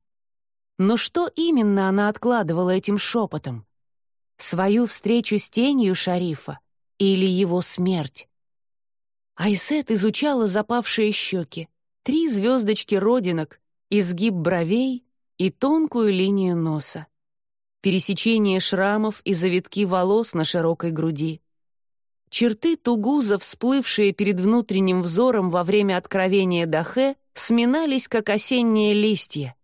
Speaker 1: Но что именно она откладывала этим шепотом? Свою встречу с тенью шарифа или его смерть? Айсет изучала запавшие щеки, три звездочки родинок, изгиб бровей и тонкую линию носа. Пересечение шрамов и завитки волос на широкой груди. Черты тугуза, всплывшие перед внутренним взором во время откровения Дахе, сминались, как осенние листья,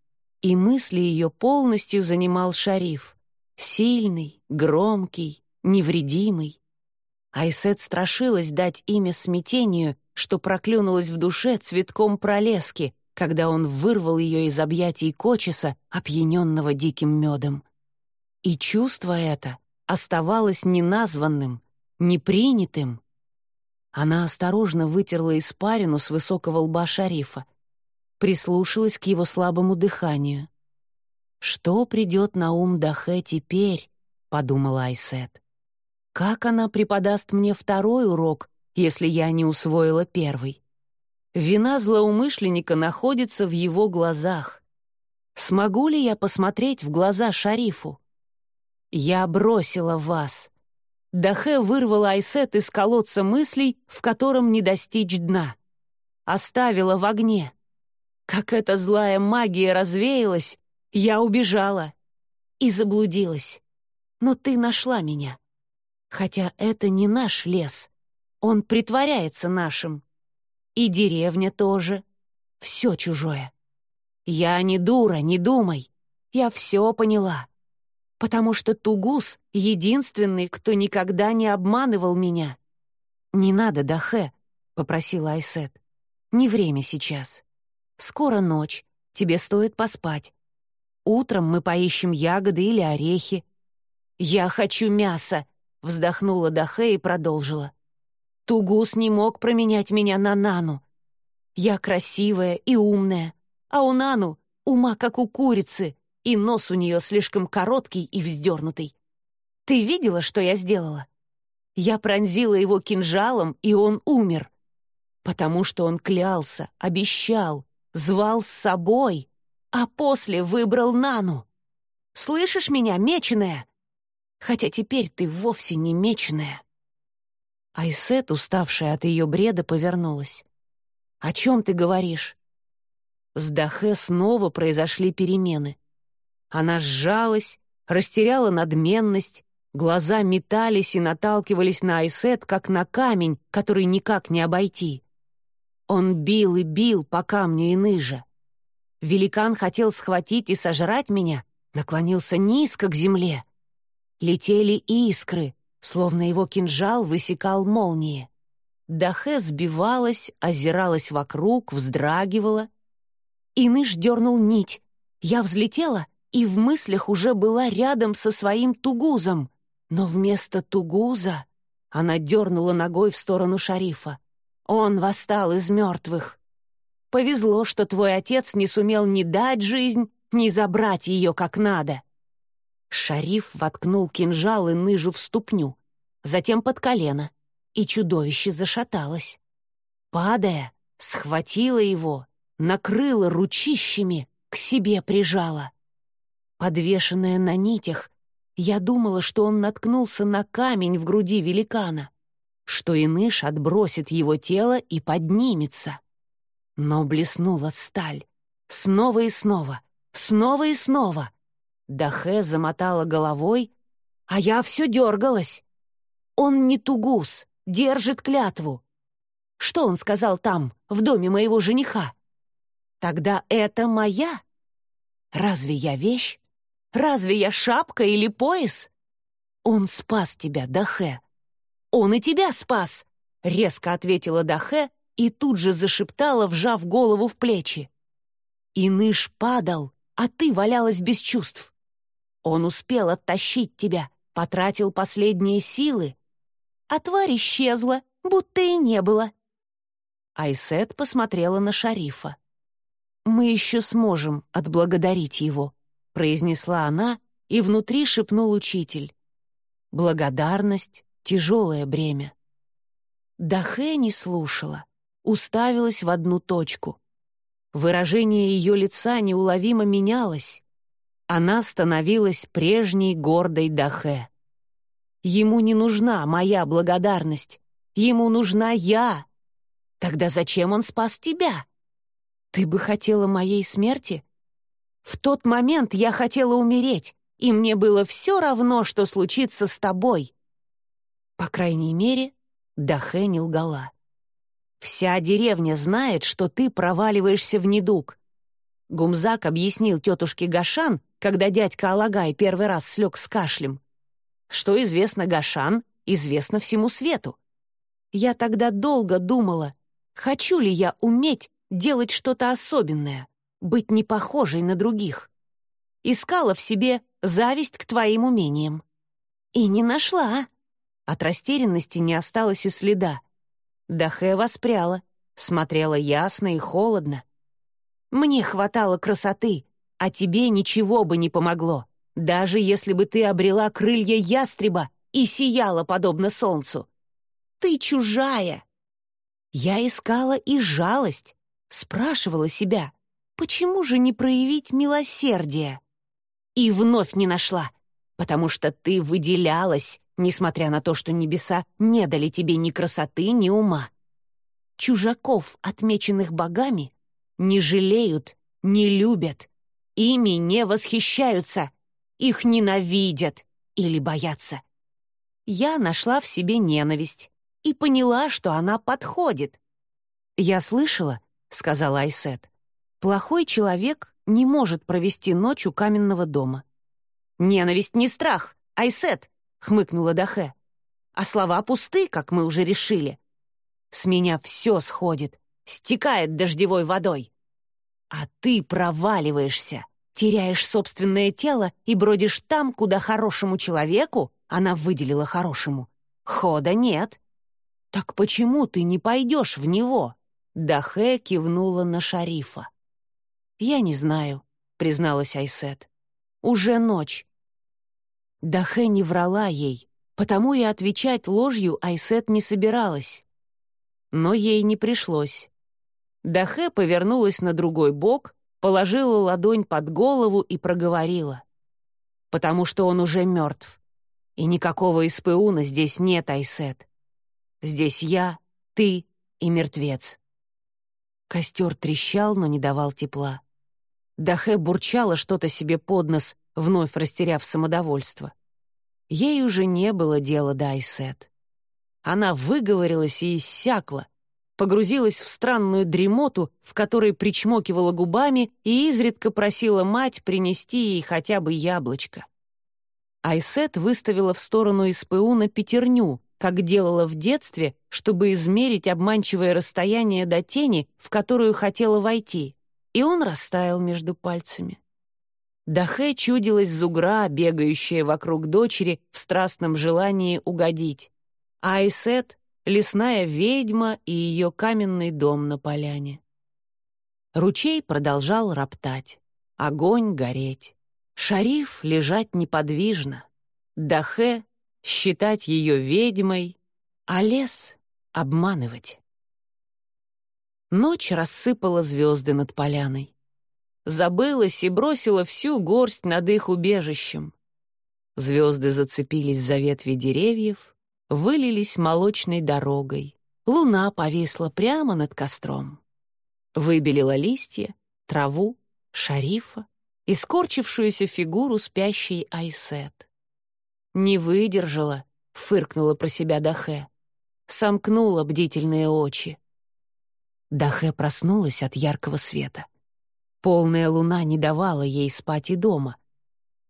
Speaker 1: и мысли ее полностью занимал шариф. Сильный, громкий, невредимый. Айсет страшилась дать имя смятению, что проклюнулось в душе цветком пролески, когда он вырвал ее из объятий Кочеса, опьяненного диким медом. И чувство это оставалось неназванным, непринятым. Она осторожно вытерла испарину с высокого лба шарифа. прислушалась к его слабому дыханию. «Что придет на ум Дахе теперь?» — подумала Айсет. «Как она преподаст мне второй урок, если я не усвоила первый?» Вина злоумышленника находится в его глазах. Смогу ли я посмотреть в глаза шарифу? Я бросила вас. Дахе вырвала Айсет из колодца мыслей, в котором не достичь дна. Оставила в огне. Как эта злая магия развеялась, я убежала и заблудилась. Но ты нашла меня. Хотя это не наш лес. Он притворяется нашим. И деревня тоже. Все чужое. Я не дура, не думай. Я все поняла. Потому что Тугус — единственный, кто никогда не обманывал меня. «Не надо, Дахе», — попросила Айсет. «Не время сейчас. Скоро ночь, тебе стоит поспать. Утром мы поищем ягоды или орехи». «Я хочу мясо», — вздохнула Дахе и продолжила. Тугус не мог променять меня на Нану. Я красивая и умная, а у Нану ума как у курицы, и нос у нее слишком короткий и вздернутый. Ты видела, что я сделала? Я пронзила его кинжалом, и он умер. Потому что он клялся, обещал, звал с собой, а после выбрал Нану. Слышишь меня, меченая? Хотя теперь ты вовсе не меченая. Айсет, уставшая от ее бреда, повернулась. «О чем ты говоришь?» С Дахе снова произошли перемены. Она сжалась, растеряла надменность, глаза метались и наталкивались на Айсет, как на камень, который никак не обойти. Он бил и бил по камню и ныжа. Великан хотел схватить и сожрать меня, наклонился низко к земле. Летели искры, словно его кинжал высекал молнии. Дахе сбивалась, озиралась вокруг, вздрагивала. Иныш дернул нить. Я взлетела и в мыслях уже была рядом со своим тугузом. Но вместо тугуза она дернула ногой в сторону шарифа. Он восстал из мертвых. Повезло, что твой отец не сумел ни дать жизнь, ни забрать ее как надо. Шариф воткнул кинжал и ныжу в ступню, затем под колено, и чудовище зашаталось. Падая, схватила его, накрыла ручищами, к себе прижала. Подвешенная на нитях, я думала, что он наткнулся на камень в груди великана, что Иныш отбросит его тело и поднимется. Но блеснула сталь. Снова и снова, снова и снова. Дахе замотала головой, а я все дергалась. Он не тугус, держит клятву. Что он сказал там, в доме моего жениха? Тогда это моя. Разве я вещь? Разве я шапка или пояс? Он спас тебя, Дахе. Он и тебя спас, резко ответила Дахе и тут же зашептала, вжав голову в плечи. Иныш падал, а ты валялась без чувств. Он успел оттащить тебя, потратил последние силы, а тварь исчезла, будто и не было. Айсет посмотрела на шарифа. «Мы еще сможем отблагодарить его», — произнесла она, и внутри шепнул учитель. «Благодарность — тяжелое бремя». Дахе не слушала, уставилась в одну точку. Выражение ее лица неуловимо менялось. Она становилась прежней гордой Дахе. Ему не нужна моя благодарность. Ему нужна я. Тогда зачем он спас тебя? Ты бы хотела моей смерти? В тот момент я хотела умереть, и мне было все равно, что случится с тобой. По крайней мере, Дахе не лгала. Вся деревня знает, что ты проваливаешься в недуг. Гумзак объяснил тетушке Гашан, когда дядька Алагай первый раз слег с кашлем. Что известно Гашан, известно всему свету. Я тогда долго думала, хочу ли я уметь делать что-то особенное, быть не похожей на других. Искала в себе зависть к твоим умениям. И не нашла. От растерянности не осталось и следа. Дахе воспряла, смотрела ясно и холодно. Мне хватало красоты, а тебе ничего бы не помогло, даже если бы ты обрела крылья ястреба и сияла подобно солнцу. Ты чужая. Я искала и жалость, спрашивала себя, почему же не проявить милосердие? И вновь не нашла, потому что ты выделялась, несмотря на то, что небеса не дали тебе ни красоты, ни ума. Чужаков, отмеченных богами, не жалеют, не любят, ими не восхищаются, их ненавидят или боятся. Я нашла в себе ненависть и поняла, что она подходит. «Я слышала», — сказала Айсет, «плохой человек не может провести ночь у каменного дома». «Ненависть не страх, Айсет», — хмыкнула Дахе. «А слова пусты, как мы уже решили. С меня все сходит, стекает дождевой водой. А ты проваливаешься, теряешь собственное тело и бродишь там, куда хорошему человеку, она выделила хорошему, хода нет. Так почему ты не пойдешь в него? Дахе кивнула на шарифа. «Я не знаю», — призналась Айсет. «Уже ночь». Дахе не врала ей, потому и отвечать ложью Айсет не собиралась. Но ей не пришлось. Дахе повернулась на другой бок, положила ладонь под голову и проговорила. «Потому что он уже мертв. И никакого СПУна здесь нет, Айсет. Здесь я, ты и мертвец». Костер трещал, но не давал тепла. Дахе бурчала что-то себе под нос, вновь растеряв самодовольство. Ей уже не было дела до Айсет. Она выговорилась и иссякла, погрузилась в странную дремоту, в которой причмокивала губами и изредка просила мать принести ей хотя бы яблочко. Айсет выставила в сторону СПУ на пятерню, как делала в детстве, чтобы измерить обманчивое расстояние до тени, в которую хотела войти, и он растаял между пальцами. Дахе чудилась зугра, бегающая вокруг дочери в страстном желании угодить, а Айсет лесная ведьма и ее каменный дом на поляне. Ручей продолжал роптать, огонь гореть, шариф лежать неподвижно, Дахе считать ее ведьмой, а лес обманывать. Ночь рассыпала звезды над поляной. Забылась и бросила всю горсть над их убежищем. Звезды зацепились за ветви деревьев, вылились молочной дорогой. Луна повисла прямо над костром. Выбелила листья, траву, шарифа и скорчившуюся фигуру спящей Айсет. «Не выдержала», — фыркнула про себя Дахе. Сомкнула бдительные очи. Дахе проснулась от яркого света. Полная луна не давала ей спать и дома.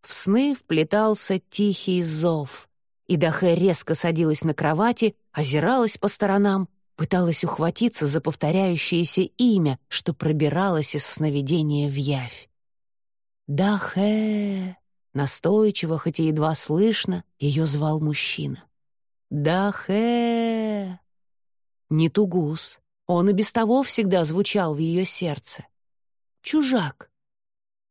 Speaker 1: В сны вплетался тихий зов, и Дахе резко садилась на кровати, озиралась по сторонам, пыталась ухватиться за повторяющееся имя, что пробиралось из сновидения в явь. «Дахе!» Настойчиво, хоть и едва слышно, ее звал мужчина. «Дахе!» Не Тугус. Он и без того всегда звучал в ее сердце. «Чужак!»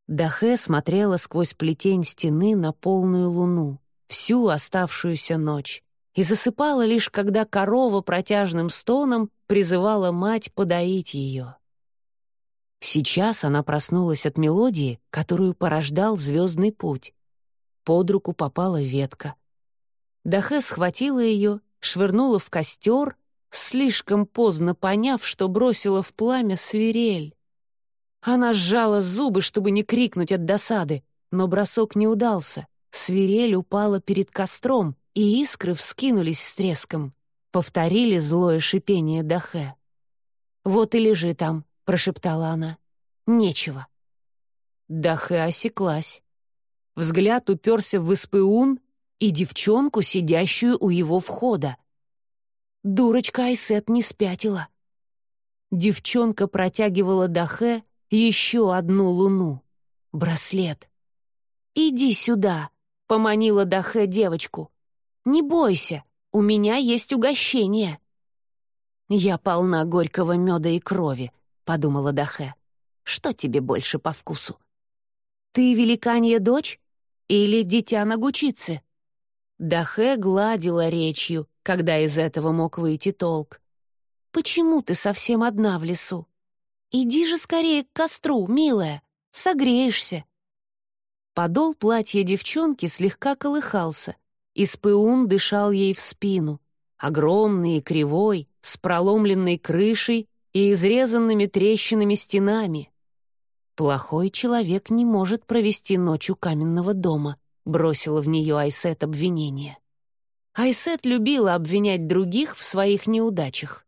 Speaker 1: Дахе смотрела сквозь плетень стены на полную луну всю оставшуюся ночь и засыпала лишь, когда корова протяжным стоном призывала мать подоить ее. Сейчас она проснулась от мелодии, которую порождал звездный путь. Под руку попала ветка. Дахе схватила ее, швырнула в костер, слишком поздно поняв, что бросила в пламя свирель. Она сжала зубы, чтобы не крикнуть от досады, но бросок не удался. Свирель упала перед костром, и искры вскинулись с треском. Повторили злое шипение Дахе. «Вот и лежи там», — прошептала она. «Нечего». Дахе осеклась. Взгляд уперся в Испеун и девчонку, сидящую у его входа. Дурочка Айсет не спятила. Девчонка протягивала Дахе еще одну луну. Браслет. «Иди сюда», — поманила Дахе девочку. «Не бойся, у меня есть угощение». «Я полна горького меда и крови», — подумала Дахе. Что тебе больше по вкусу? Ты великанья дочь или дитя Нагучицы? Дахе гладила речью, когда из этого мог выйти толк. «Почему ты совсем одна в лесу? Иди же скорее к костру, милая, согреешься». Подол платья девчонки слегка колыхался, и Спыун дышал ей в спину, огромный и кривой, с проломленной крышей и изрезанными трещинами стенами. «Плохой человек не может провести ночь у каменного дома», бросила в нее Айсет обвинение. Айсет любила обвинять других в своих неудачах.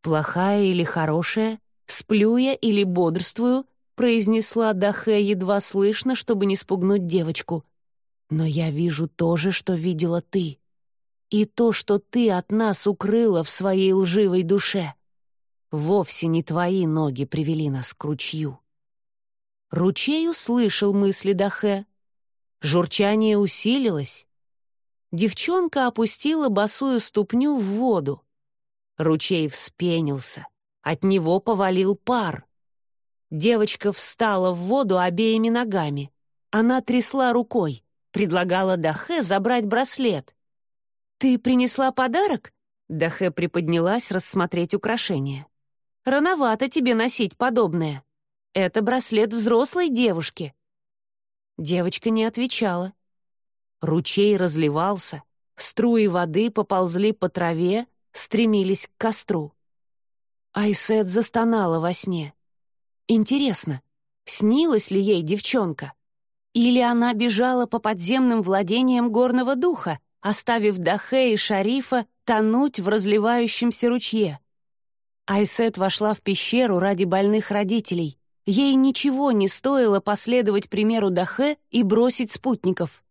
Speaker 1: «Плохая или хорошая, сплю я или бодрствую», произнесла Дахе едва слышно, чтобы не спугнуть девочку. «Но я вижу то же, что видела ты. И то, что ты от нас укрыла в своей лживой душе. Вовсе не твои ноги привели нас к ручью». Ручей услышал мысли Дахе. Журчание усилилось. Девчонка опустила босую ступню в воду. Ручей вспенился. От него повалил пар. Девочка встала в воду обеими ногами. Она трясла рукой, предлагала Дахе забрать браслет. «Ты принесла подарок?» Дахе приподнялась рассмотреть украшение. «Рановато тебе носить подобное. Это браслет взрослой девушки». Девочка не отвечала. Ручей разливался, струи воды поползли по траве, стремились к костру. Айсет застонала во сне. Интересно, снилась ли ей девчонка? Или она бежала по подземным владениям горного духа, оставив Дахе и Шарифа тонуть в разливающемся ручье? Айсет вошла в пещеру ради больных родителей. Ей ничего не стоило последовать примеру Дахе и бросить спутников.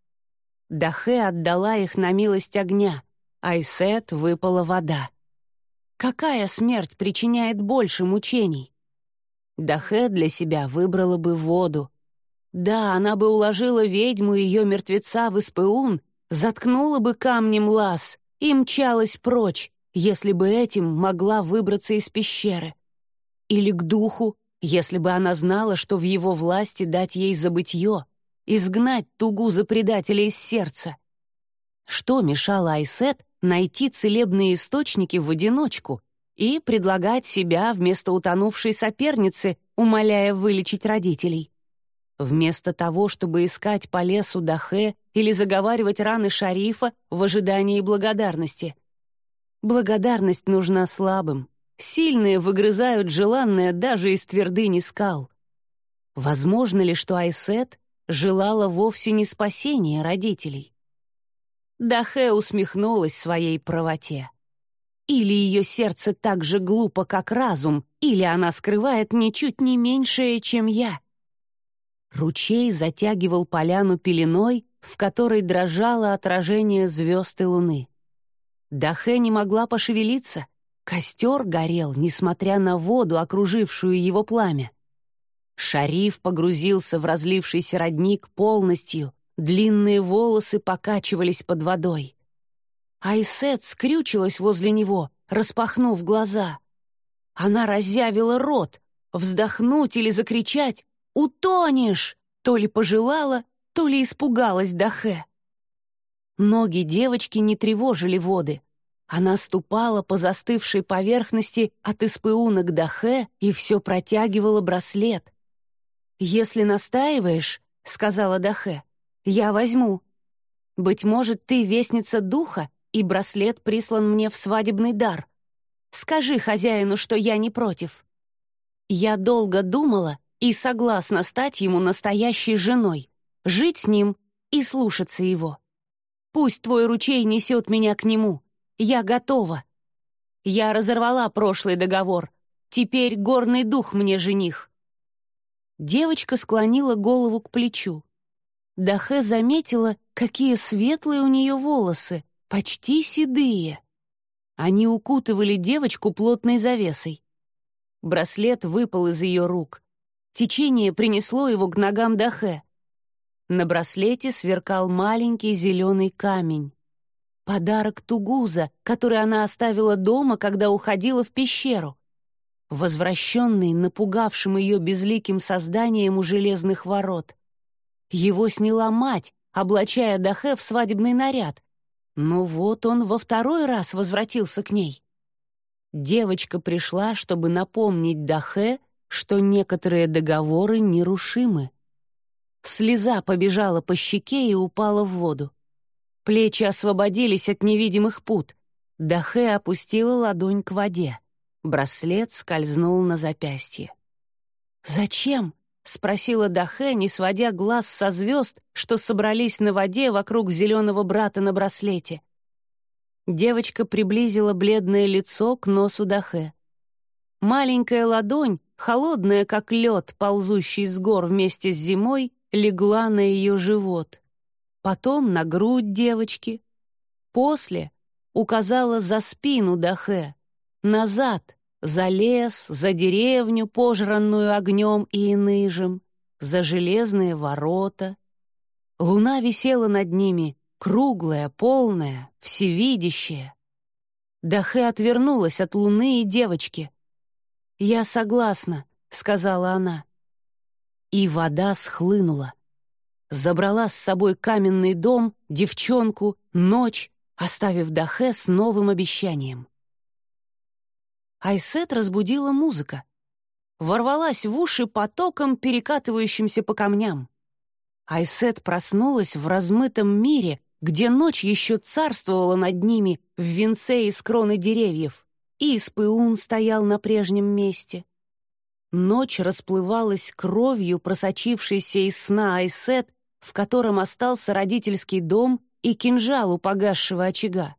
Speaker 1: Дахе отдала их на милость огня, Айсет выпала вода. Какая смерть причиняет больше мучений? Дахе для себя выбрала бы воду. Да, она бы уложила ведьму и ее мертвеца в Испеун, заткнула бы камнем лаз и мчалась прочь, если бы этим могла выбраться из пещеры. Или к духу, если бы она знала, что в его власти дать ей забытье, изгнать тугу за предателя из сердца. Что мешало Айсет найти целебные источники в одиночку и предлагать себя вместо утонувшей соперницы, умоляя вылечить родителей? Вместо того, чтобы искать по лесу Дахе или заговаривать раны шарифа в ожидании благодарности. Благодарность нужна слабым, Сильные выгрызают желанное даже из твердыни скал. Возможно ли, что Айсет желала вовсе не спасения родителей? Дахе усмехнулась своей правоте. Или ее сердце так же глупо, как разум, или она скрывает ничуть не меньшее, чем я. Ручей затягивал поляну пеленой, в которой дрожало отражение звезд и луны. Дахе не могла пошевелиться, Костер горел, несмотря на воду, окружившую его пламя. Шариф погрузился в разлившийся родник полностью, длинные волосы покачивались под водой. Айсет скрючилась возле него, распахнув глаза. Она разъявила рот, вздохнуть или закричать «Утонешь!» то ли пожелала, то ли испугалась Дахе. Ноги девочки не тревожили воды — она ступала по застывшей поверхности от Испыуна к Дахе и все протягивала браслет. «Если настаиваешь, — сказала Дахе, — я возьму. Быть может, ты вестница духа, и браслет прислан мне в свадебный дар. Скажи хозяину, что я не против». Я долго думала и согласна стать ему настоящей женой, жить с ним и слушаться его. Пусть твой ручей несет меня к нему, я готова. Я разорвала прошлый договор. Теперь горный дух мне жених. Девочка склонила голову к плечу. Дахе заметила, какие светлые у нее волосы, почти седые. Они укутывали девочку плотной завесой. Браслет выпал из ее рук. Течение принесло его к ногам Дахе. На браслете сверкал маленький зеленый камень. Подарок Тугуза, который она оставила дома, когда уходила в пещеру. Возвращенный напугавшим ее безликим созданием у железных ворот. Его сняла мать, облачая Дахе в свадебный наряд. Но вот он во второй раз возвратился к ней. Девочка пришла, чтобы напомнить Дахе, что некоторые договоры нерушимы. Слеза побежала по щеке и упала в воду. Плечи освободились от невидимых пут. Дахе опустила ладонь к воде. Браслет скользнул на запястье. «Зачем?» — спросила Дахе, не сводя глаз со звезд, что собрались на воде вокруг зеленого брата на браслете. Девочка приблизила бледное лицо к носу Дахе. Маленькая ладонь, холодная, как лед, ползущий с гор вместе с зимой, легла на ее живот. Потом на грудь девочки. После указала за спину Дахе, назад, за лес, за деревню, пожранную огнем и иныжем, за железные ворота. Луна висела над ними, круглая, полная, всевидящая. Дахе отвернулась от луны и девочки. «Я согласна», — сказала она. И вода схлынула. Забрала с собой каменный дом, девчонку, ночь, оставив Дахе с новым обещанием. Айсет разбудила музыка. Ворвалась в уши потоком, перекатывающимся по камням. Айсет проснулась в размытом мире, где ночь еще царствовала над ними в венце из кроны деревьев, и Испыун стоял на прежнем месте. Ночь расплывалась кровью, просочившейся из сна Айсет, в котором остался родительский дом и кинжал у погасшего очага.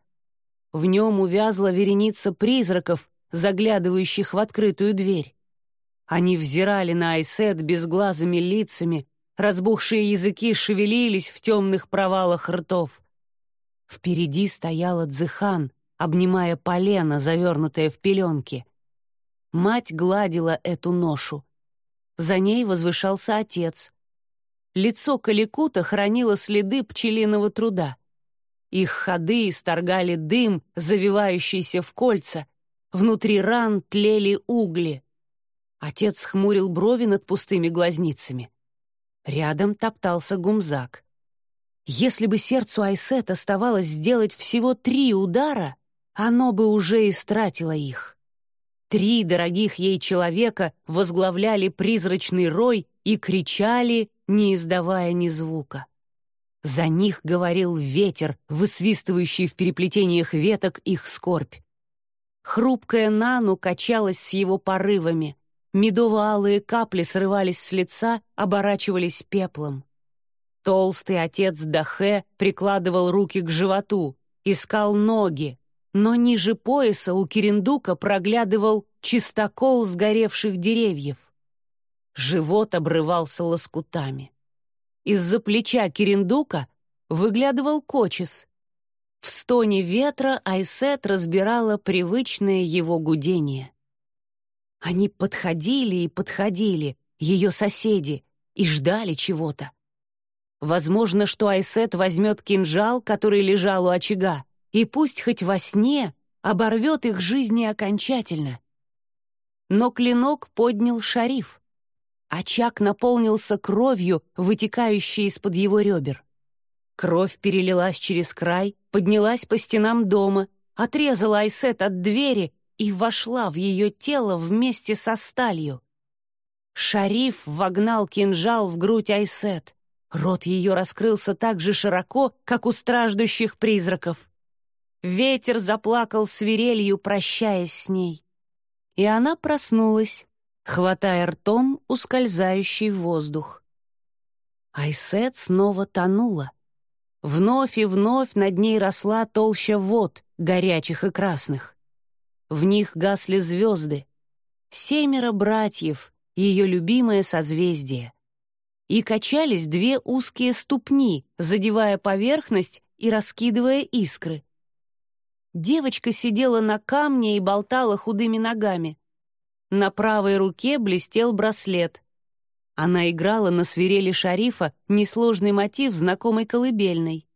Speaker 1: В нем увязла вереница призраков, заглядывающих в открытую дверь. Они взирали на Айсет безглазыми лицами, разбухшие языки шевелились в темных провалах ртов. Впереди стояла Дзыхан, обнимая полено, завернутое в пеленки. Мать гладила эту ношу. За ней возвышался отец. Лицо Каликута хранило следы пчелиного труда. Их ходы исторгали дым, завивающийся в кольца, Внутри ран тлели угли. Отец хмурил брови над пустыми глазницами. Рядом топтался гумзак. Если бы сердцу Айсет оставалось сделать всего три удара, оно бы уже истратило их. Три дорогих ей человека возглавляли призрачный рой и кричали, не издавая ни звука. За них говорил ветер, высвистывающий в переплетениях веток их скорбь. Хрупкая Нану качалась с его порывами. Медово-алые капли срывались с лица, оборачивались пеплом. Толстый отец Дахе прикладывал руки к животу, искал ноги, но ниже пояса у Кирендука проглядывал чистокол сгоревших деревьев. Живот обрывался лоскутами. Из-за плеча Кирендука выглядывал кочес, в стоне ветра Айсет разбирала привычное его гудение. Они подходили и подходили, ее соседи, и ждали чего-то. Возможно, что Айсет возьмет кинжал, который лежал у очага, и пусть хоть во сне оборвет их жизни окончательно. Но клинок поднял шариф. Очаг наполнился кровью, вытекающей из-под его ребер. Кровь перелилась через край, поднялась по стенам дома, отрезала Айсет от двери и вошла в ее тело вместе со сталью. Шариф вогнал кинжал в грудь Айсет. Рот ее раскрылся так же широко, как у страждущих призраков. Ветер заплакал свирелью, прощаясь с ней. И она проснулась, хватая ртом ускользающий воздух. Айсет снова тонула — Вновь и вновь над ней росла толща вод, горячих и красных. В них гасли звезды. Семеро братьев, ее любимое созвездие. И качались две узкие ступни, задевая поверхность и раскидывая искры. Девочка сидела на камне и болтала худыми ногами. На правой руке блестел браслет. Она играла на свирели шарифа несложный мотив знакомой колыбельной.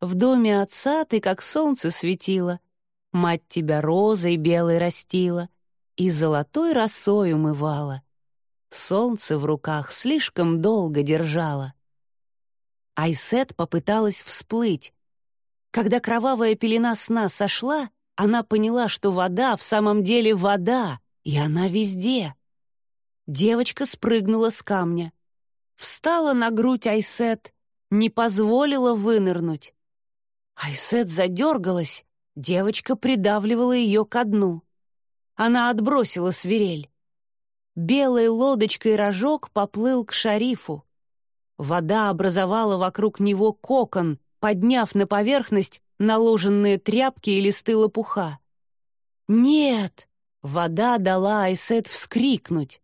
Speaker 1: «В доме отца ты как солнце светила, мать тебя розой белой растила, и золотой росой умывала. Солнце в руках слишком долго держала. Айсет попыталась всплыть. Когда кровавая пелена сна сошла, она поняла, что вода в самом деле вода, и она везде. Девочка спрыгнула с камня. Встала на грудь Айсет, не позволила вынырнуть. Айсет задергалась, девочка придавливала ее ко дну. Она отбросила свирель. Белой лодочкой рожок поплыл к шарифу. Вода образовала вокруг него кокон, подняв на поверхность наложенные тряпки и листы лопуха. «Нет!» — вода дала Айсет вскрикнуть.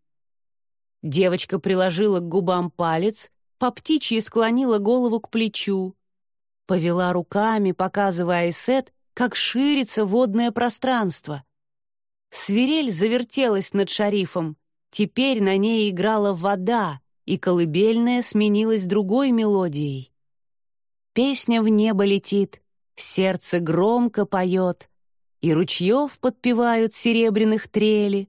Speaker 1: Девочка приложила к губам палец, по птичьи склонила голову к плечу. Повела руками, показывая Айсет, как ширится водное пространство. Свирель завертелась над шарифом. Теперь на ней играла вода, и колыбельная сменилась другой мелодией. Песня в небо летит, сердце громко поет, и ручьев подпевают серебряных трели.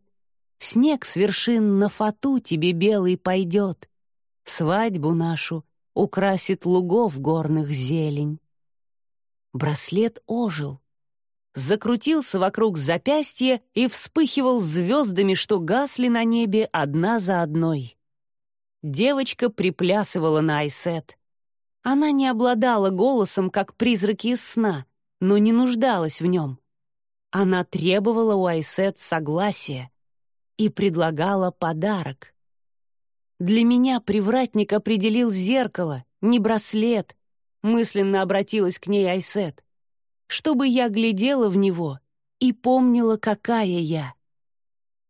Speaker 1: Снег с вершин на фату тебе белый пойдет, свадьбу нашу украсит лугов горных зелень. Браслет ожил, закрутился вокруг запястья и вспыхивал звездами, что гасли на небе одна за одной. Девочка приплясывала на айсет. Она не обладала голосом, как призраки из сна, но не нуждалась в нем. Она требовала у айсет согласия и предлагала подарок. Для меня привратник определил зеркало, не браслет, мысленно обратилась к ней Айсет чтобы я глядела в него и помнила, какая я.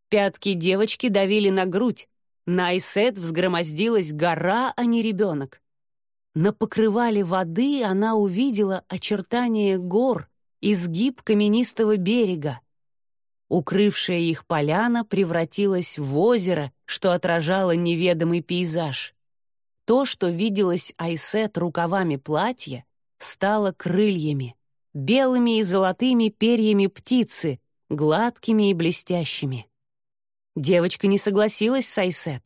Speaker 1: Пятки девочки давили на грудь, на Айсет взгромоздилась гора, а не ребенок. На покрывале воды она увидела очертания гор, изгиб каменистого берега. Укрывшая их поляна превратилась в озеро, что отражало неведомый пейзаж. То, что виделось Айсет рукавами платья, стало крыльями белыми и золотыми перьями птицы, гладкими и блестящими. Девочка не согласилась с Айсет.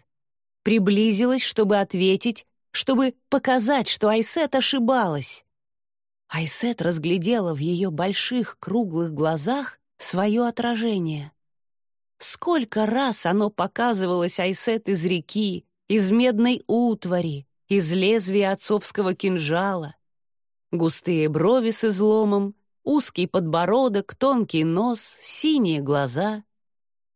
Speaker 1: Приблизилась, чтобы ответить, чтобы показать, что Айсет ошибалась. Айсет разглядела в ее больших круглых глазах свое отражение. Сколько раз оно показывалось Айсет из реки, из медной утвари, из лезвия отцовского кинжала, Густые брови с изломом, узкий подбородок, тонкий нос, синие глаза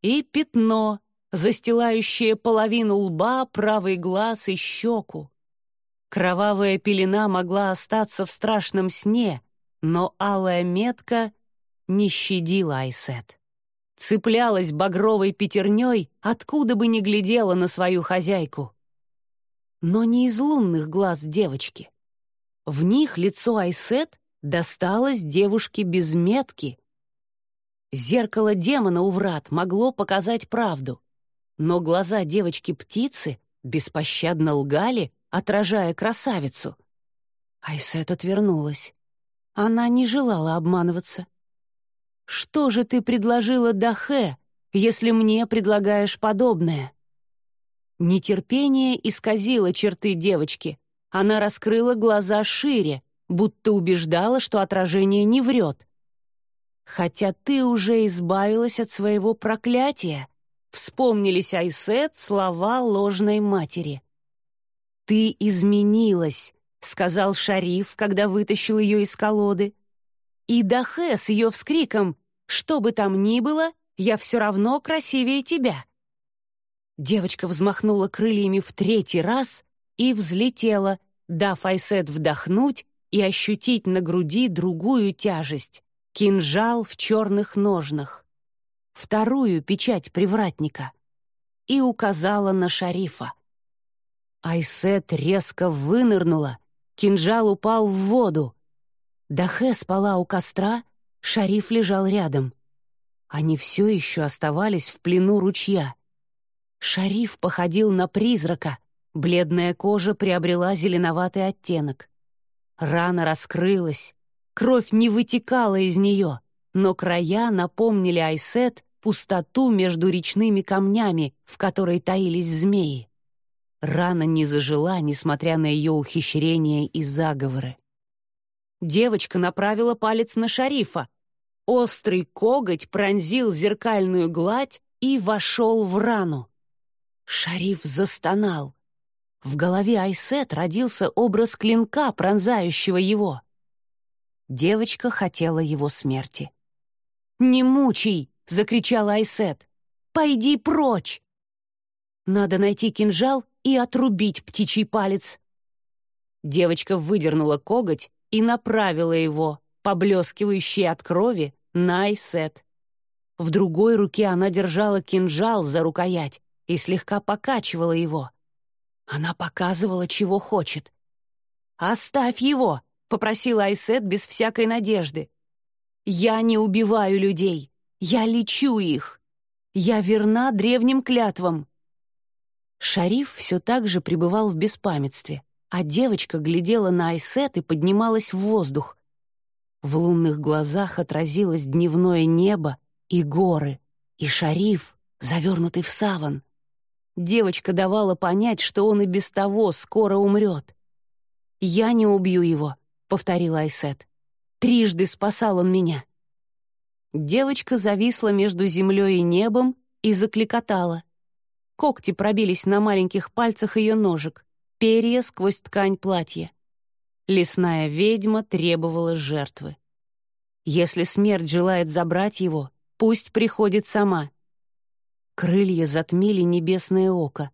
Speaker 1: и пятно, застилающее половину лба, правый глаз и щеку. Кровавая пелена могла остаться в страшном сне, но алая метка не щадила Айсет. Цеплялась багровой пятерней, откуда бы ни глядела на свою хозяйку. Но не из лунных глаз девочки. В них лицо Айсет досталось девушке без метки. Зеркало демона у врат могло показать правду, но глаза девочки-птицы беспощадно лгали, отражая красавицу. Айсет отвернулась. Она не желала обманываться. «Что же ты предложила Дахе, если мне предлагаешь подобное?» Нетерпение исказило черты девочки — она раскрыла глаза шире, будто убеждала, что отражение не врет. «Хотя ты уже избавилась от своего проклятия», вспомнились Айсет слова ложной матери. «Ты изменилась», — сказал Шариф, когда вытащил ее из колоды. И Дахе с ее вскриком «Что бы там ни было, я все равно красивее тебя». Девочка взмахнула крыльями в третий раз и взлетела, дав Айсет вдохнуть и ощутить на груди другую тяжесть — кинжал в черных ножнах. Вторую печать привратника. И указала на шарифа. Айсет резко вынырнула, кинжал упал в воду. Дахе спала у костра, шариф лежал рядом. Они все еще оставались в плену ручья. Шариф походил на призрака, Бледная кожа приобрела зеленоватый оттенок. Рана раскрылась, кровь не вытекала из нее, но края напомнили Айсет пустоту между речными камнями, в которой таились змеи. Рана не зажила, несмотря на ее ухищрения и заговоры. Девочка направила палец на шарифа. Острый коготь пронзил зеркальную гладь и вошел в рану. Шариф застонал. В голове Айсет родился образ клинка, пронзающего его. Девочка хотела его смерти. «Не мучай!» — закричала Айсет. «Пойди прочь!» «Надо найти кинжал и отрубить птичий палец». Девочка выдернула коготь и направила его, поблескивающий от крови, на Айсет. В другой руке она держала кинжал за рукоять и слегка покачивала его. Она показывала, чего хочет. «Оставь его!» — попросила Айсет без всякой надежды. «Я не убиваю людей, я лечу их. Я верна древним клятвам». Шариф все так же пребывал в беспамятстве, а девочка глядела на Айсет и поднималась в воздух. В лунных глазах отразилось дневное небо и горы, и шариф, завернутый в саван. Девочка давала понять, что он и без того скоро умрет. «Я не убью его», — повторила Айсет. «Трижды спасал он меня». Девочка зависла между землей и небом и закликотала. Когти пробились на маленьких пальцах ее ножек, перья сквозь ткань платья. Лесная ведьма требовала жертвы. Если смерть желает забрать его, пусть приходит сама. Крылья затмили небесное око.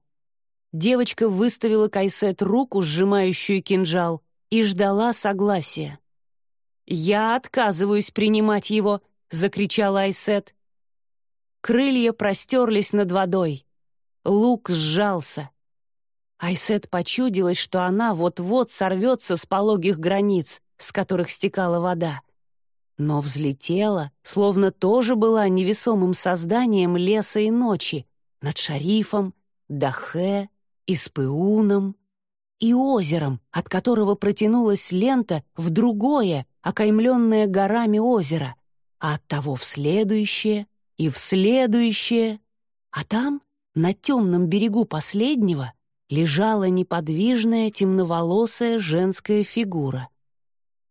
Speaker 1: Девочка выставила Кайсет руку, сжимающую кинжал, и ждала согласия. «Я отказываюсь принимать его!» — закричала Айсет. Крылья простерлись над водой. Лук сжался. Айсет почудилась, что она вот-вот сорвется с пологих границ, с которых стекала вода но взлетела, словно тоже была невесомым созданием леса и ночи, над шарифом, Дахе, Испыуном и озером, от которого протянулась лента в другое, окаймленное горами озеро, а от того в следующее и в следующее. А там, на темном берегу последнего, лежала неподвижная темноволосая женская фигура —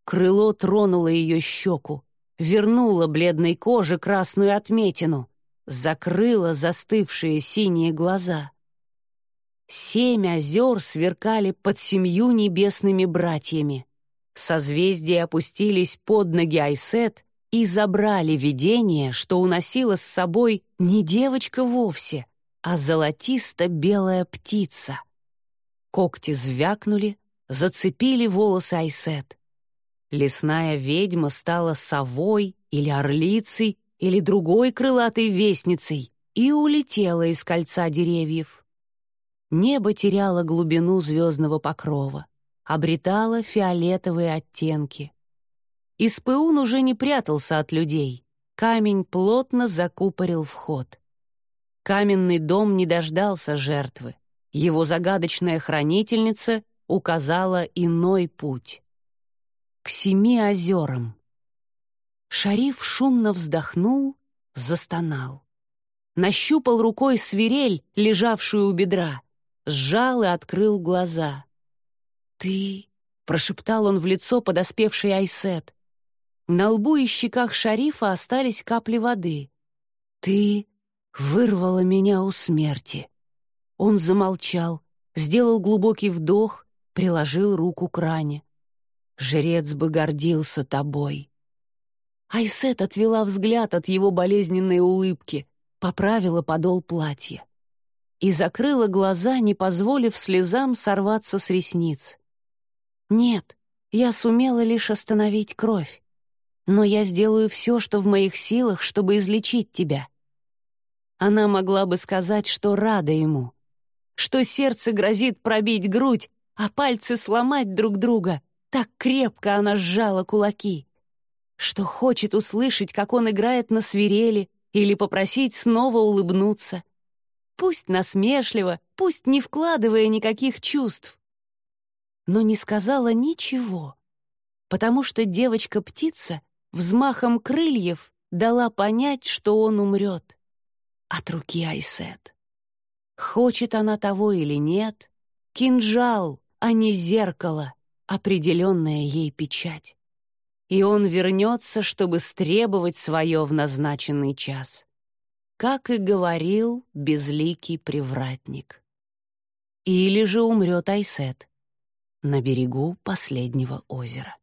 Speaker 1: Крыло тронуло ее щеку, вернуло бледной коже красную отметину, закрыло застывшие синие глаза. Семь озер сверкали под семью небесными братьями. Созвездия опустились под ноги Айсет и забрали видение, что уносила с собой не девочка вовсе, а золотисто-белая птица. Когти звякнули, зацепили волосы Айсет. Лесная ведьма стала совой или орлицей или другой крылатой вестницей и улетела из кольца деревьев. Небо теряло глубину звездного покрова, обретало фиолетовые оттенки. Испыун уже не прятался от людей. Камень плотно закупорил вход. Каменный дом не дождался жертвы. Его загадочная хранительница указала иной путь к семи озерам. Шариф шумно вздохнул, застонал. Нащупал рукой свирель, лежавшую у бедра, сжал и открыл глаза. «Ты...» — прошептал он в лицо подоспевший Айсет. На лбу и щеках шарифа остались капли воды. «Ты вырвала меня у смерти». Он замолчал, сделал глубокий вдох, приложил руку к ране. Жрец бы гордился тобой». Айсет отвела взгляд от его болезненной улыбки, поправила подол платья и закрыла глаза, не позволив слезам сорваться с ресниц. «Нет, я сумела лишь остановить кровь, но я сделаю все, что в моих силах, чтобы излечить тебя». Она могла бы сказать, что рада ему, что сердце грозит пробить грудь, а пальцы сломать друг друга, так крепко она сжала кулаки, что хочет услышать, как он играет на свирели, или попросить снова улыбнуться. Пусть насмешливо, пусть не вкладывая никаких чувств. Но не сказала ничего, потому что девочка-птица взмахом крыльев дала понять, что он умрет. от руки Айсет. Хочет она того или нет, кинжал, а не зеркало, определенная ей печать. И он вернется, чтобы стребовать свое в назначенный час. Как и говорил безликий привратник. Или же умрет Айсет на берегу последнего озера.